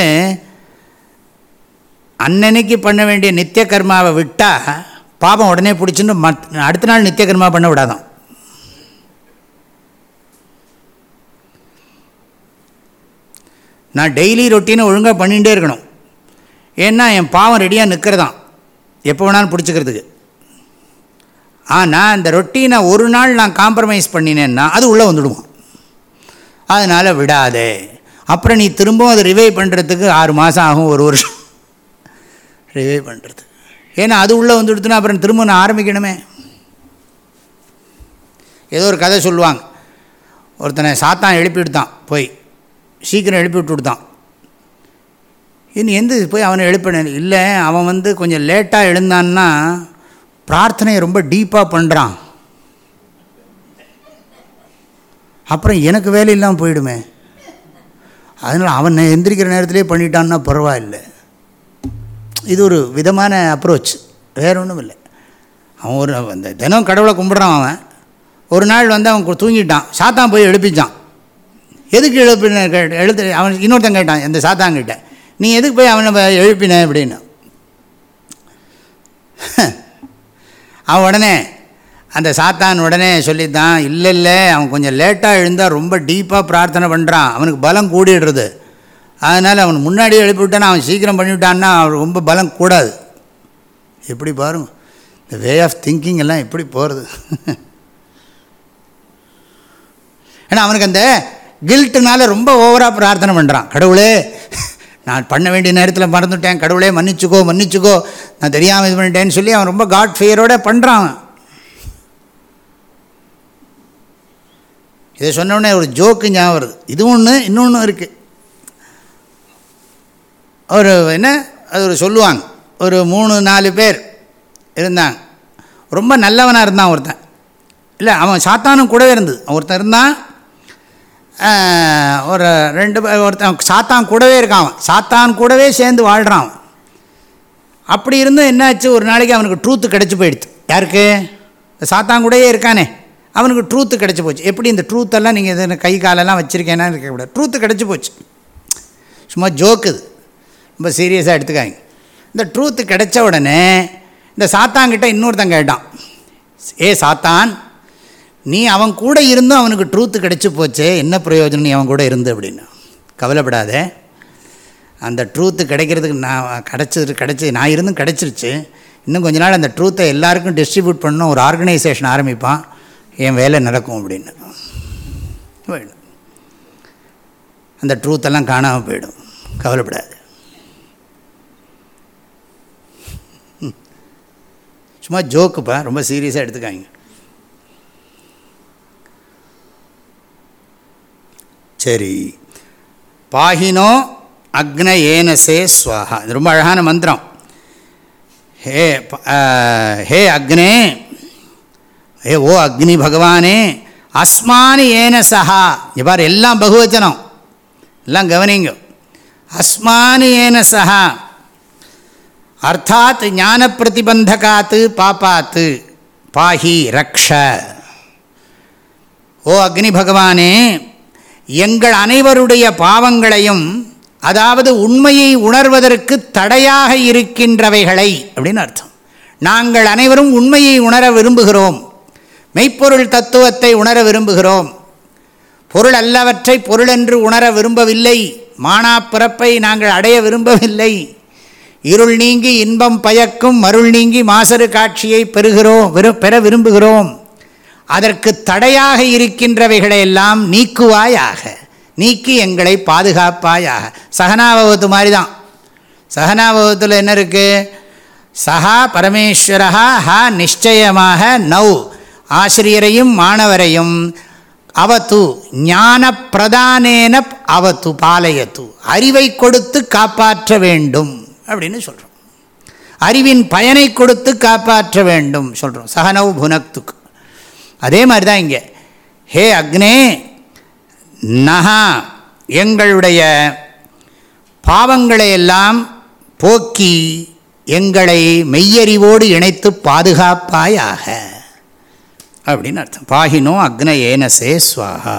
அன்னன்னைக்கு பண்ண வேண்டிய நித்திய கர்மாவை விட்டால் பாபம் உடனே பிடிச்சின்னு மத் அடுத்த நாள் நித்திய கர்மா பண்ண விடாதான் நான் டெய்லி ரொட்டீனை ஒழுங்காக பண்ணிகிட்டே இருக்கணும். ஏன்னா என் பாவம் ரெடியாக நிற்கிறதான் எப்போ வேணாலும் பிடிச்சிக்கிறதுக்கு. ஆனால் இந்த ரொட்டீனை ஒரு நாள் நான் காம்ப்ரமைஸ் பண்ணினேன்னா அது உள்ளே வந்துடுவோம் அதனால் விடாதே. அப்புறம் நீ திரும்பவும் அதை ரிவைவ் பண்ணுறதுக்கு ஆறு மாதம் ஆகும் ஒரு வருஷம். ரிவைவ் பண்ணுறது ஏன்னா அது உள்ளே வந்துடுத்துனா அப்புறம் திரும்ப நான் ஆரம்பிக்கணுமே. ஏதோ ஒரு கதை சொல்லுவாங்க. ஒருத்தனை சாத்தான் எழுப்பி விடுத்தான் போய். சீக்கிரம் எழுப்பி விட்டு விடுத்தான் இன்னும் எந்த போய் அவனை எழுப்பினேன்? இல்லை அவன் வந்து கொஞ்சம் லேட்டாக எழுந்தான்னா பிரார்த்தனையை ரொம்ப டீப்பாக பண்ணுறான் அப்புறம் எனக்கு வேலை இல்லாமல் போயிடுமே. அதனால் அவன் எந்திரிக்கிற நேரத்திலே பண்ணிட்டான்னா பரவாயில்லை. இது ஒரு விதமான அப்ரோச் வேற ஒன்றும் இல்லை. அவன் ஒரு அந்த தினம் கடவுளை கும்பிட்றான் அவன். ஒரு நாள் வந்து அவன் தூங்கிட்டான். சாத்தான் போய் எழுப்பிச்சான். எதுக்கு எழுப்பின எழுத்து அவன் இன்னொருத்தன் கேட்டான் இந்த சாத்தாங்கிட்ட நீ எதுக்கு போய் அவனை எழுப்பின? அப்படின்னு. அவன் உடனே அந்த சாத்தான் உடனே சொல்லித்தான் இல்லை இல்லை அவன் கொஞ்சம் லேட்டாக எழுந்தால் ரொம்ப டீப்பாக பிரார்த்தனை பண்ணுறான் அவனுக்கு பலம் கூடிடுறது. அதனால் அவன் முன்னாடி எழுப்பிவிட்டான் அவன் சீக்கிரம் பண்ணிவிட்டான்னா அவன் ரொம்ப பலம் கூடாது. எப்படி பாருங்க இந்த வே ஆஃப் திங்கிங் எல்லாம் எப்படி போகிறது ஏன்னா அவனுக்கு அந்த கில்ட்டுனால ரொம்ப ஓவராக பிரார்த்தனை பண்ணுறான் கடவுளே நான் பண்ண வேண்டிய நேரத்தில் மறந்துட்டேன். கடவுளே மன்னிச்சுக்கோ மன்னிச்சுக்கோ. நான் தெரியாமல் இது பண்ணிட்டேன்னு சொல்லி அவன் ரொம்ப காட் ஃபியரோட பண்ணுறான் அவன். இதை சொன்னோடனே ஒரு ஜோக்கு ஞாபகம் வருது. இது ஒன்று இன்னொன்று இருக்குது ஒரு என்ன? அது ஒரு சொல்லுவாங்க. ஒரு மூணு நாலு பேர் இருந்தாங்க. ரொம்ப நல்லவனாக இருந்தான் ஒருத்தன். இல்லை அவன் சாத்தானும் கூடவே இருந்தது. ஒருத்தன் இருந்தான் ஒரு ரெண்டு பேர் ஒருத்தன் சாத்தான் கூடவே இருக்கான் அவன். சாத்தான் கூடவே சேர்ந்து வாழ்கிறான் அவன். அப்படி இருந்தும் என்னாச்சு? ஒரு நாளைக்கு அவனுக்கு ட்ரூத்து கிடச்சி போயிடுது. யாருக்கு? இந்த சாத்தான் கூடயே இருக்கானே. அவனுக்கு ட்ரூத்து கிடச்சி போச்சு. எப்படி இந்த ட்ரூத்தெல்லாம் நீங்கள் இது கை காலெல்லாம் வச்சுருக்கேன்னா இருக்கக்கூடாது ட்ரூத்து கிடச்சி போச்சு. சும்மா ஜோக்குது ரொம்ப சீரியஸாக எடுத்துக்காங்க இந்த ட்ரூத்து கிடச்ச உடனே இந்த சாத்தான்கிட்ட இன்னொருத்தன் கேட்டான். ஏ சாத்தான் நீ அவன் கூட இருந்தும் அவனுக்கு ட்ரூத்து கிடச்சி போச்சே என்ன பிரயோஜனம் நீ அவன் கூட இருந்து அப்படின்னு. கவலைப்படாத. அந்த ட்ரூத்து கிடைக்கிறதுக்கு நான் கிடச்சது கிடச்சி நான் இருந்தும் கிடச்சிருச்சு. இன்னும் கொஞ்ச நாள் அந்த ட்ரூத்தை எல்லாருக்கும் டிஸ்ட்ரிபியூட் பண்ணணும் ஒரு ஆர்கனைசேஷன் ஆரம்பிப்பான். என் வேலை நடக்கும் அப்படின்னு. போயிடும். அந்த ட்ரூத்தெல்லாம் காணாமல் போயிடும். கவலைப்படாது. ம். சும்மா ஜோக்குப்பா ரொம்ப சீரியஸாக எடுத்துக்காங்க சரி. பாகினோ அக்ன ஏனசே ஸ்வாஹா. இது ரொம்ப அழகான மந்திரம். ஹே ஹே அக்னே. ஹே ஓ அக்னி பகவானே. அஸ்மானி ஏனசஹா. இங்க பாரு எல்லாம் பகுவச்சனம். எல்லாம் கவனிங்க. அஸ்மானி ஏனசஹா. அர்த்தாத் ஞான பிரதிபந்தகாத்து பாப்பாத்து பாஹி ரக்ஷ. ஓ அக்னி பகவானே. எங்கள் அனைவருடைய பாவங்களையும் அதாவது உண்மையை உணர்வதற்கு தடையாக இருக்கின்றவைகளை அப்படின்னு அர்த்தம். நாங்கள் அனைவரும் உண்மையை உணர விரும்புகிறோம். மெய்ப்பொருள் தத்துவத்தை உணர விரும்புகிறோம். பொருள் அல்லவற்றை பொருள் என்று உணர விரும்பவில்லை. மானா பிறப்பை நாங்கள் அடைய விரும்பவில்லை. இருள் நீங்கி இன்பம் பயக்கும் மருள் நீங்கி மாசறு காட்சியை பெறுகிறோம் பெற விரும்புகிறோம். அதற்கு தடையாக இருக்கின்றவைகளையெல்லாம் நீக்குவாயாக நீக்கி எங்களை பாதுகாப்பாயாக. சகனாபவத்து மாதிரி தான் சகனாபவத்தில் என்ன இருக்குது சஹா பரமேஸ்வரா ஹா நிச்சயமாக நௌ. ஆசிரியரையும் மாணவரையும் அவத்து ஞான பிரதானேன அவத்து பாலயத்து. அறிவை கொடுத்து காப்பாற்ற வேண்டும் அப்படின்னு சொல்கிறோம் அறிவின் பயனை கொடுத்து காப்பாற்ற வேண்டும் சொல்கிறோம் சகனவ் புனக்துக்கு அதே மாதிரி தான் இங்கே. ஹே அக்னே நகா எங்களுடைய பாவங்களை எல்லாம் போக்கி எங்களை மெய்யறிவோடு இணைத்து பாதுகாப்பாயாக. அப்படின்னு அர்த்தம். பாகினோ அக்ன ஏனசே ஸ்வாஹா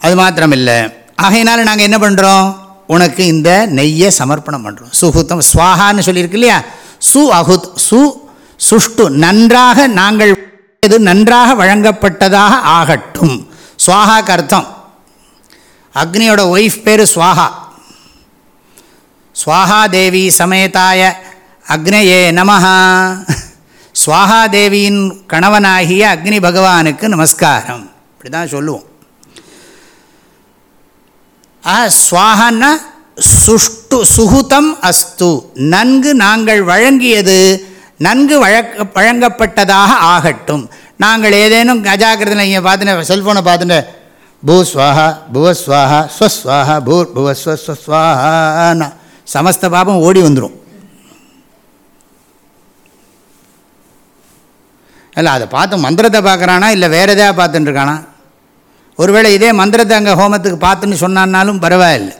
அது மாத்திரமில்லை. ஆகையினால நாங்கள் என்ன பண்ணுறோம் உனக்கு இந்த நெய்யை சமர்ப்பணம் பண்ணுறோம் சுகுத்தம் ஸ்வாஹான்னு சொல்லியிருக்கு இல்லையா? சு அகுத் சு சுஷ்டு நன்றாக நாங்கள் இது நன்றாக வழங்கப்பட்டதாக ஆகட்டும். சுவாகாக்கு அர்த்தம். அக்னியோட ஒய்ஃப் பேர் சுவாகா ஸ்வாஹா தேவி சமேதாய அக்னயே நமஹா. ஸ்வாஹா தேவியின் கணவனாகிய அக்னி பகவானுக்கு நமஸ்காரம். இப்படி தான் சொல்லுவோம். ஆ ஸ்வாஹன்னா சுஷ்டு சுகுதம் அஸ்து. நன்கு நாங்கள் வழங்கியது நன்கு வழக்க வழங்கப்பட்டதாக ஆகட்டும். நாங்கள் ஏதேனும் அஜாக்கிரதை இங்கே பார்த்துட்டு செல்ஃபோனை பார்த்துட்டு பூ ஸ்வாஹா புவஸ்வாஹா ஸ்வஸ்வாஹா பூர் புவஸ்வஸ்வாஹான்னா சமஸ்த பாபம் ஓடி வந்துடும் இல்லை அதை பார்த்து மந்திரத்தை பார்க்குறானா இல்லை வேறு எதாவது பார்த்துட்டுருக்கானா ஒருவேளை இதே மந்திரத்தை அங்கே ஹோமத்துக்கு பார்த்துன்னு சொன்னான்னாலும் பரவாயில்லை.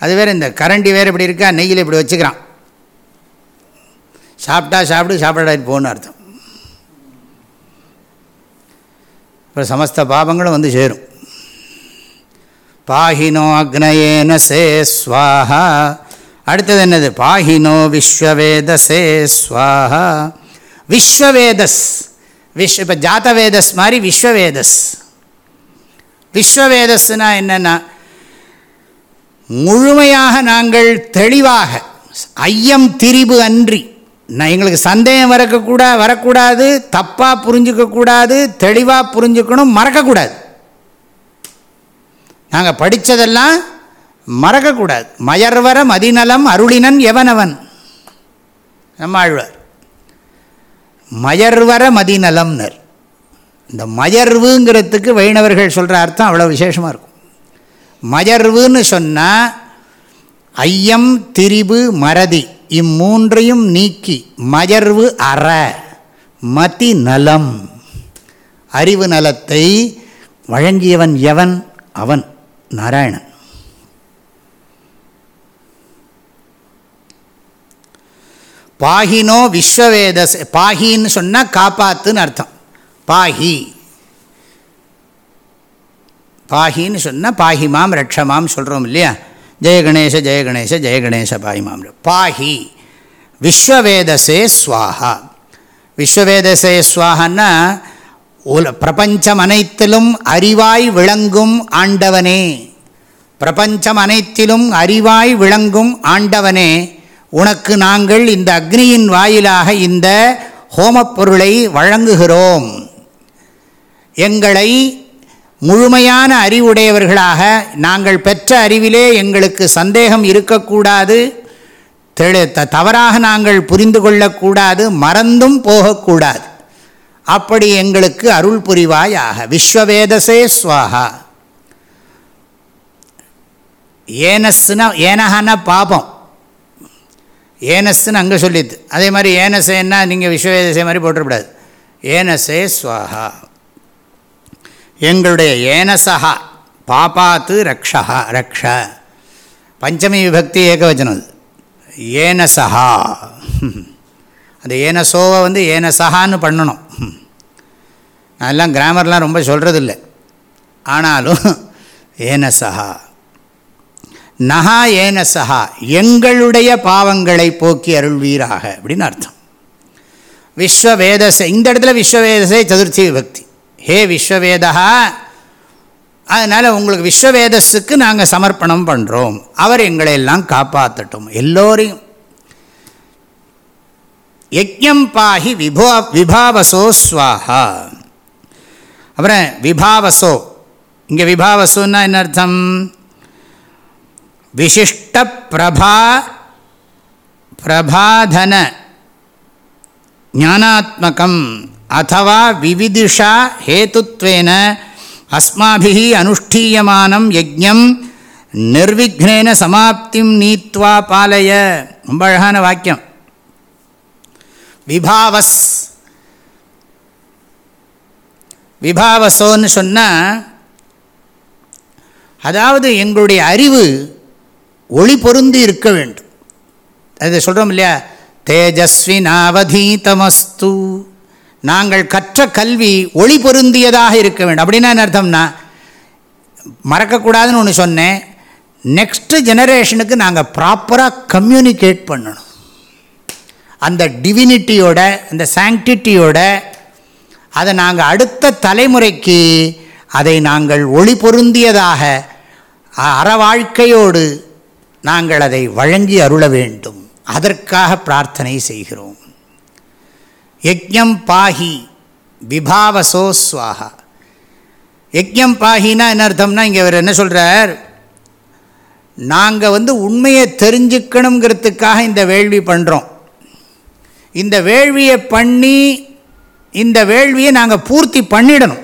அது வேறு இந்த கரண்டி வேறு இப்படி இருக்கா நெய்யில் இப்படி வச்சுக்கிறான். சாப்பிட்டா சாப்பிடு சாப்பிடாது போன்னு அர்த்தம். இப்போ சமஸ்த பாபங்களும் வந்து சேரும். பாகினோ அக்னயேன சே ஸ்வாஹா. அடுத்தது என்னது? பாகினோ விஸ்வவேத சே ஸ்வாஹா. விஸ்வவேதஸ். விஷ் இப்போ ஜாத்தவேதஸ் மாதிரி விஸ்வவேதஸ். விஸ்வவேதஸ்னா என்னென்னா முழுமையாக நாங்கள் தெளிவாக ஐயம் திரிபு அன்றி நான் எங்களுக்கு சந்தேகம் வரக்கூடா வரக்கூடாது தப்பாக புரிஞ்சுக்கக்கூடாது தெளிவாக புரிஞ்சுக்கணும் மறக்கக்கூடாது. நாங்கள் படித்ததெல்லாம் மறக்கக்கூடாது. மயர்வர மதிநலம் அருளினன் எவனவன்? நம்மாழ்வார் மயர்வர மதிநலம்னர். இந்த மயர்வுங்கிறதுக்கு வைணவர்கள் சொல்கிற அர்த்தம் அவ்வளோ விசேஷமாக இருக்கும். மயர்வுன்னு சொன்னால் ஐயம் திரிபு மறதி. இம்மூன்றையும் நீக்கி மயர்வு அற மதி நலம் அறிவு நலத்தை வழங்கியவன் எவன்? அவன் நாராயணன். பாகினோ விஸ்வவேதஸ் பாகின்னு சொன்னால் காப்பாத்துன்னு அர்த்தம். பாஹி பாஹின்னு சொன்னால் பாகிமாம் ரட்சமாம் சொல்கிறோம் இல்லையா? ஜெயகணேச ஜெயகணேச பாய் பாஹிமாம் பாஹி விஸ்வவேதசே ஸ்வாஹா விஸ்வவேதசே ஸ்வாஹன்னா உல பிரபஞ்சம் அனைத்திலும் அறிவாய் விளங்கும் ஆண்டவனே. பிரபஞ்சம் அனைத்திலும் அறிவாய் விளங்கும் ஆண்டவனே. உனக்கு நாங்கள் இந்த அக்னியின் வாயிலாக இந்த ஹோமப்பொருளை வழங்குகிறோம். எங்களை முழுமையான அறிவுடையவர்களாக நாங்கள் பெற்ற அறிவிலே எங்களுக்கு சந்தேகம் இருக்கக்கூடாது. தெளி த தவறாக நாங்கள் புரிந்து கொள்ளக்கூடாது மறந்தும் போகக்கூடாது. அப்படி எங்களுக்கு அருள் புரிவாயாக. விஸ்வவேதசே ஸ்வாஹா. ஏனஸ்னா ஏனஹான பாபம். ஏனஸ்ன்னு அங்கே சொல்லிது அதே மாதிரி ஏனசேன்னா நீங்கள் விஸ்வவேதசே மாதிரி போட்டுறக்கூடாது. ஏனசே ஸ்வாஹா. எங்களுடைய ஏனசா பாப்பாத்து ரக்ஷா ரக்ஷ. பஞ்சமி விபக்தி ஏகவச்சனம் அது. ஏனசா அந்த ஏனசோவை வந்து ஏனசகான்னு பண்ணணும். அதெல்லாம் கிராமர்லாம் ரொம்ப சொல்கிறதில்ல ஆனாலும் ஏனசகா நகா ஏனசகா எங்களுடைய பாவங்களை போக்கி அருள்வீராக அப்படின்னு அர்த்தம். விஸ்வவேதசை இந்த இடத்துல விஸ்வவேதசை சதுர்த்தி விபக்தி. ஹே விஸ்வவேதா. அதனால் உங்களுக்கு விஸ்வவேதஸுக்கு நாங்கள் சமர்ப்பணம் பண்ணுறோம் அவர் எங்களை எல்லாம் காப்பாற்றட்டும் எல்லோரையும். யஜ்யம் பாஹி விபோ விபாவசோ ஸ்வாஹா. அப்புறம் விபாவசோ. இங்கே விபாவசோன்னா என்ன அர்த்தம்? விசிஷ்ட பிரபா பிரபாதன ஞானாத்மகம். அத்தவா விவிதிஷா ஹேத்துத்வேன அஸ்மாபி அனுஷ்டீயமானம் யஜ்யம் நிர்விக்னேன சமாப்திம் நீத்வா பாலய ரொம்ப அழகான வாக்கியம். விபாவஸ். விபாவசோன்னு சொன்னால் அதாவது எங்களுடைய அறிவு ஒளி பொருந்தி இருக்க வேண்டும். அதை சொல்கிறோம் இல்லையா? தேஜஸ்வினாவதீதமஸ்து. நாங்கள் கற்ற கல்வி ஒளி பொருந்தியதாக இருக்க வேண்டும். அப்படின்னா என்ன அர்த்தம்னா மறக்கக்கூடாதுன்னு ஒன்று சொன்னேன். நெக்ஸ்ட்டு ஜெனரேஷனுக்கு நாங்கள் ப்ராப்பராக கம்யூனிகேட் பண்ணணும். அந்த டிவினிட்டியோட அந்த சாங்டிட்டியோட அதை நாங்கள் அடுத்த தலைமுறைக்கு அதை நாங்கள் ஒளி பொருந்தியதாக அறவாழ்க்கையோடு நாங்கள் அதை வழங்கி அருள வேண்டும். அதற்காக பிரார்த்தனை செய்கிறோம். யஜ்யம் பாஹி விபாவசோ ஸ்வாஹா. யஜ்யம் பாஹினா என்ன அர்த்தம்னா இங்கே அவர் என்ன சொல்கிறார் நாங்கள் வந்து உண்மையை தெரிஞ்சுக்கணுங்கிறதுக்காக இந்த வேள்வி பண்ணுறோம் இந்த வேள்வியை பண்ணி இந்த வேள்வியை நாங்கள் பூர்த்தி பண்ணிடணும்.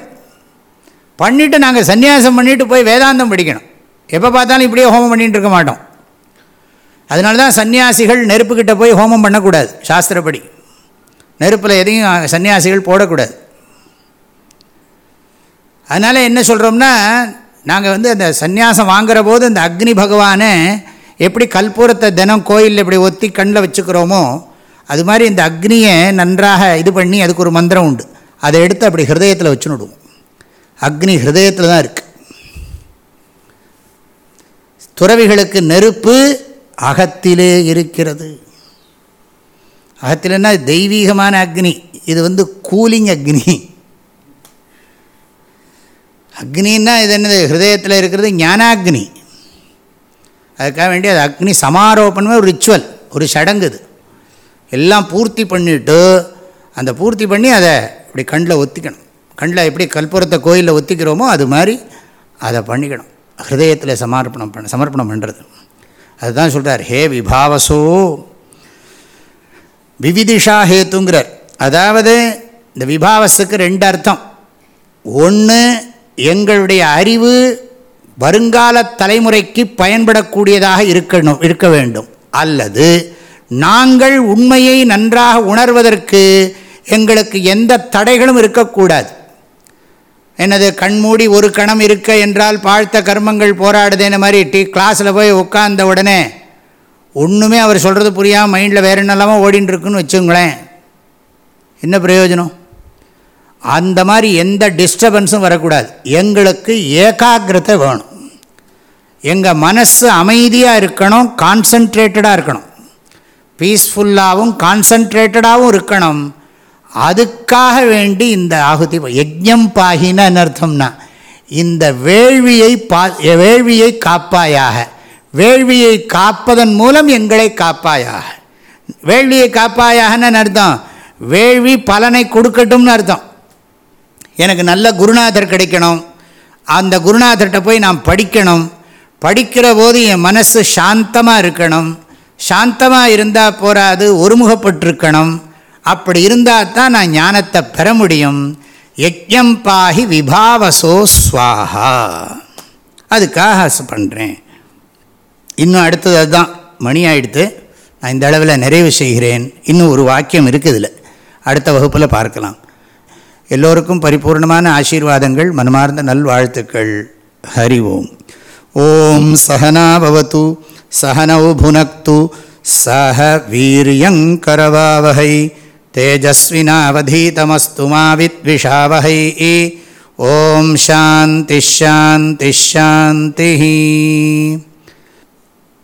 பண்ணிவிட்டு நாங்கள் சன்னியாசம் பண்ணிவிட்டு போய் வேதாந்தம் படிக்கணும். எப்போ பார்த்தாலும் இப்படியே ஹோமம் பண்ணிகிட்டு இருக்க மாட்டோம். அதனால தான் சன்னியாசிகள் நெருப்புக்கிட்ட போய் ஹோமம் பண்ணக்கூடாது சாஸ்திரப்படி. நெருப்பில் எதையும் சன்னியாசிகள் போடக்கூடாது. அதனால் என்ன சொல்கிறோம்னா நாங்கள் வந்து அந்த சந்நியாசம் வாங்குகிற போது அந்த அக்னி பகவானை எப்படி கற்பூரத்தை தினம் கோயிலில் இப்படி ஒத்தி கண்ணில் வச்சுக்கிறோமோ அது மாதிரி இந்த அக்னியை நன்றாக இது பண்ணி அதுக்கு ஒரு மந்திரம் உண்டு. அதை எடுத்து அப்படி ஹிருதயத்தில் வச்சுன்னு விடுவோம். அக்னி ஹிருதயத்தில் தான் இருக்குது துறவிகளுக்கு நெருப்பு அகத்திலே இருக்கிறது. அகத்திலன்னா தெய்வீகமான அக்னி. இது வந்து கூலிங் அக்னி. அக்னின்னா இது என்னது? ஹிருதயத்தில் இருக்கிறது ஞானாக்னி. அதுக்காக வேண்டி அது அக்னி சமாரோபணமே ஒரு ரிச்சுவல் ஒரு சடங்கு இது. எல்லாம் பூர்த்தி பண்ணிவிட்டு அந்த பூர்த்தி பண்ணி அதை இப்படி கண்ணில் ஒத்திக்கணும். கண்ணில் எப்படி கற்பூரத்தை கோயிலில் ஒத்திக்கிறோமோ அது மாதிரி அதை பண்ணிக்கணும். ஹிருதயத்தில் சமர்ப்பணம் பண்ண சமர்ப்பணம் பண்ணுறது அதுதான் சொல்கிறார் ஹே விபாவசோ விவிதிஷா ஹேத்துங்கிறார். அதாவது இந்த விபாவஸுக்கு ரெண்டு அர்த்தம். ஒன்று எங்களுடைய அறிவு வருங்கால தலைமுறைக்கு பயன்படக்கூடியதாக இருக்கணும் இருக்க வேண்டும். அல்லது நாங்கள் உண்மையை நன்றாக உணர்வதற்கு எங்களுக்கு எந்த தடைகளும் இருக்கக்கூடாது. என்னது கண்மூடி ஒரு கணம் இருக்க என்றால் பாழ்த்த கர்மங்கள் போராடுதேன்னு மாதிரி டீ கிளாஸில் போய் உட்காந்த உடனே ஒன்றுமே அவர் சொல்கிறது புரியாமல் மைண்டில் வேறு என்னெல்லாமோ ஓடின்னு இருக்குன்னு வச்சுங்களேன் என்ன பிரயோஜனம்? அந்த மாதிரி எந்த டிஸ்டர்பன்ஸும் வரக்கூடாது. எங்களுக்கு ஏகாகிரத்தை வேணும். எங்கள் மனசு அமைதியாக இருக்கணும் கான்சன்ட்ரேட்டடாக இருக்கணும். பீஸ்ஃபுல்லாகவும் கான்சன்ட்ரேட்டடாகவும் இருக்கணும். அதுக்காக வேண்டி இந்த ஆகுதி யஜ்யம் பாகின்னு அர்த்தம்னா இந்த வேள்வியை பா வேள்வியை காப்பாயாக வேள்வியை காப்பதன் மூலம் எங்களை காப்பாயாக. வேள்வியை காப்பாயாகன்னு அர்த்தம். வேள்வி பலனை கொடுக்கட்டும்னு அர்த்தம். எனக்கு நல்ல குருநாதர் கிடைக்கணும். அந்த குருநாதர்கிட்ட போய் நான் படிக்கணும். படிக்கிற போது என் மனசு சாந்தமாக இருக்கணும். சாந்தமாக இருந்தால் போராது ஒருமுகப்பட்டிருக்கணும். அப்படி இருந்தால் தான் நான் ஞானத்தை பெற முடியும். யஜ்யம் பாகி விபாவசோ ஸ்வாஹா. அதுக்காக பண்ணுறேன் இன்னும் அடுத்தது அதுதான். மணி ஆயிடுத்து. நான் இந்த அளவில் நிறைவு செய்கிறேன். இன்னும் ஒரு வாக்கியம் இருக்குதுல. அடுத்த வகுப்பில் பார்க்கலாம். எல்லோருக்கும் பரிபூர்ணமான ஆசீர்வாதங்கள் மனமார்ந்த நல்வாழ்த்துக்கள். ஹரி ஓம். ஓம் சகனாபவத்து சகனௌ புனக்து சஹ வீரியங்கரவாவகை தேஜஸ்வினாவதீதமஸ்து மாவித்விஷாவகை ஓம் சாந்தி ஷாந்தி ஷாந்தி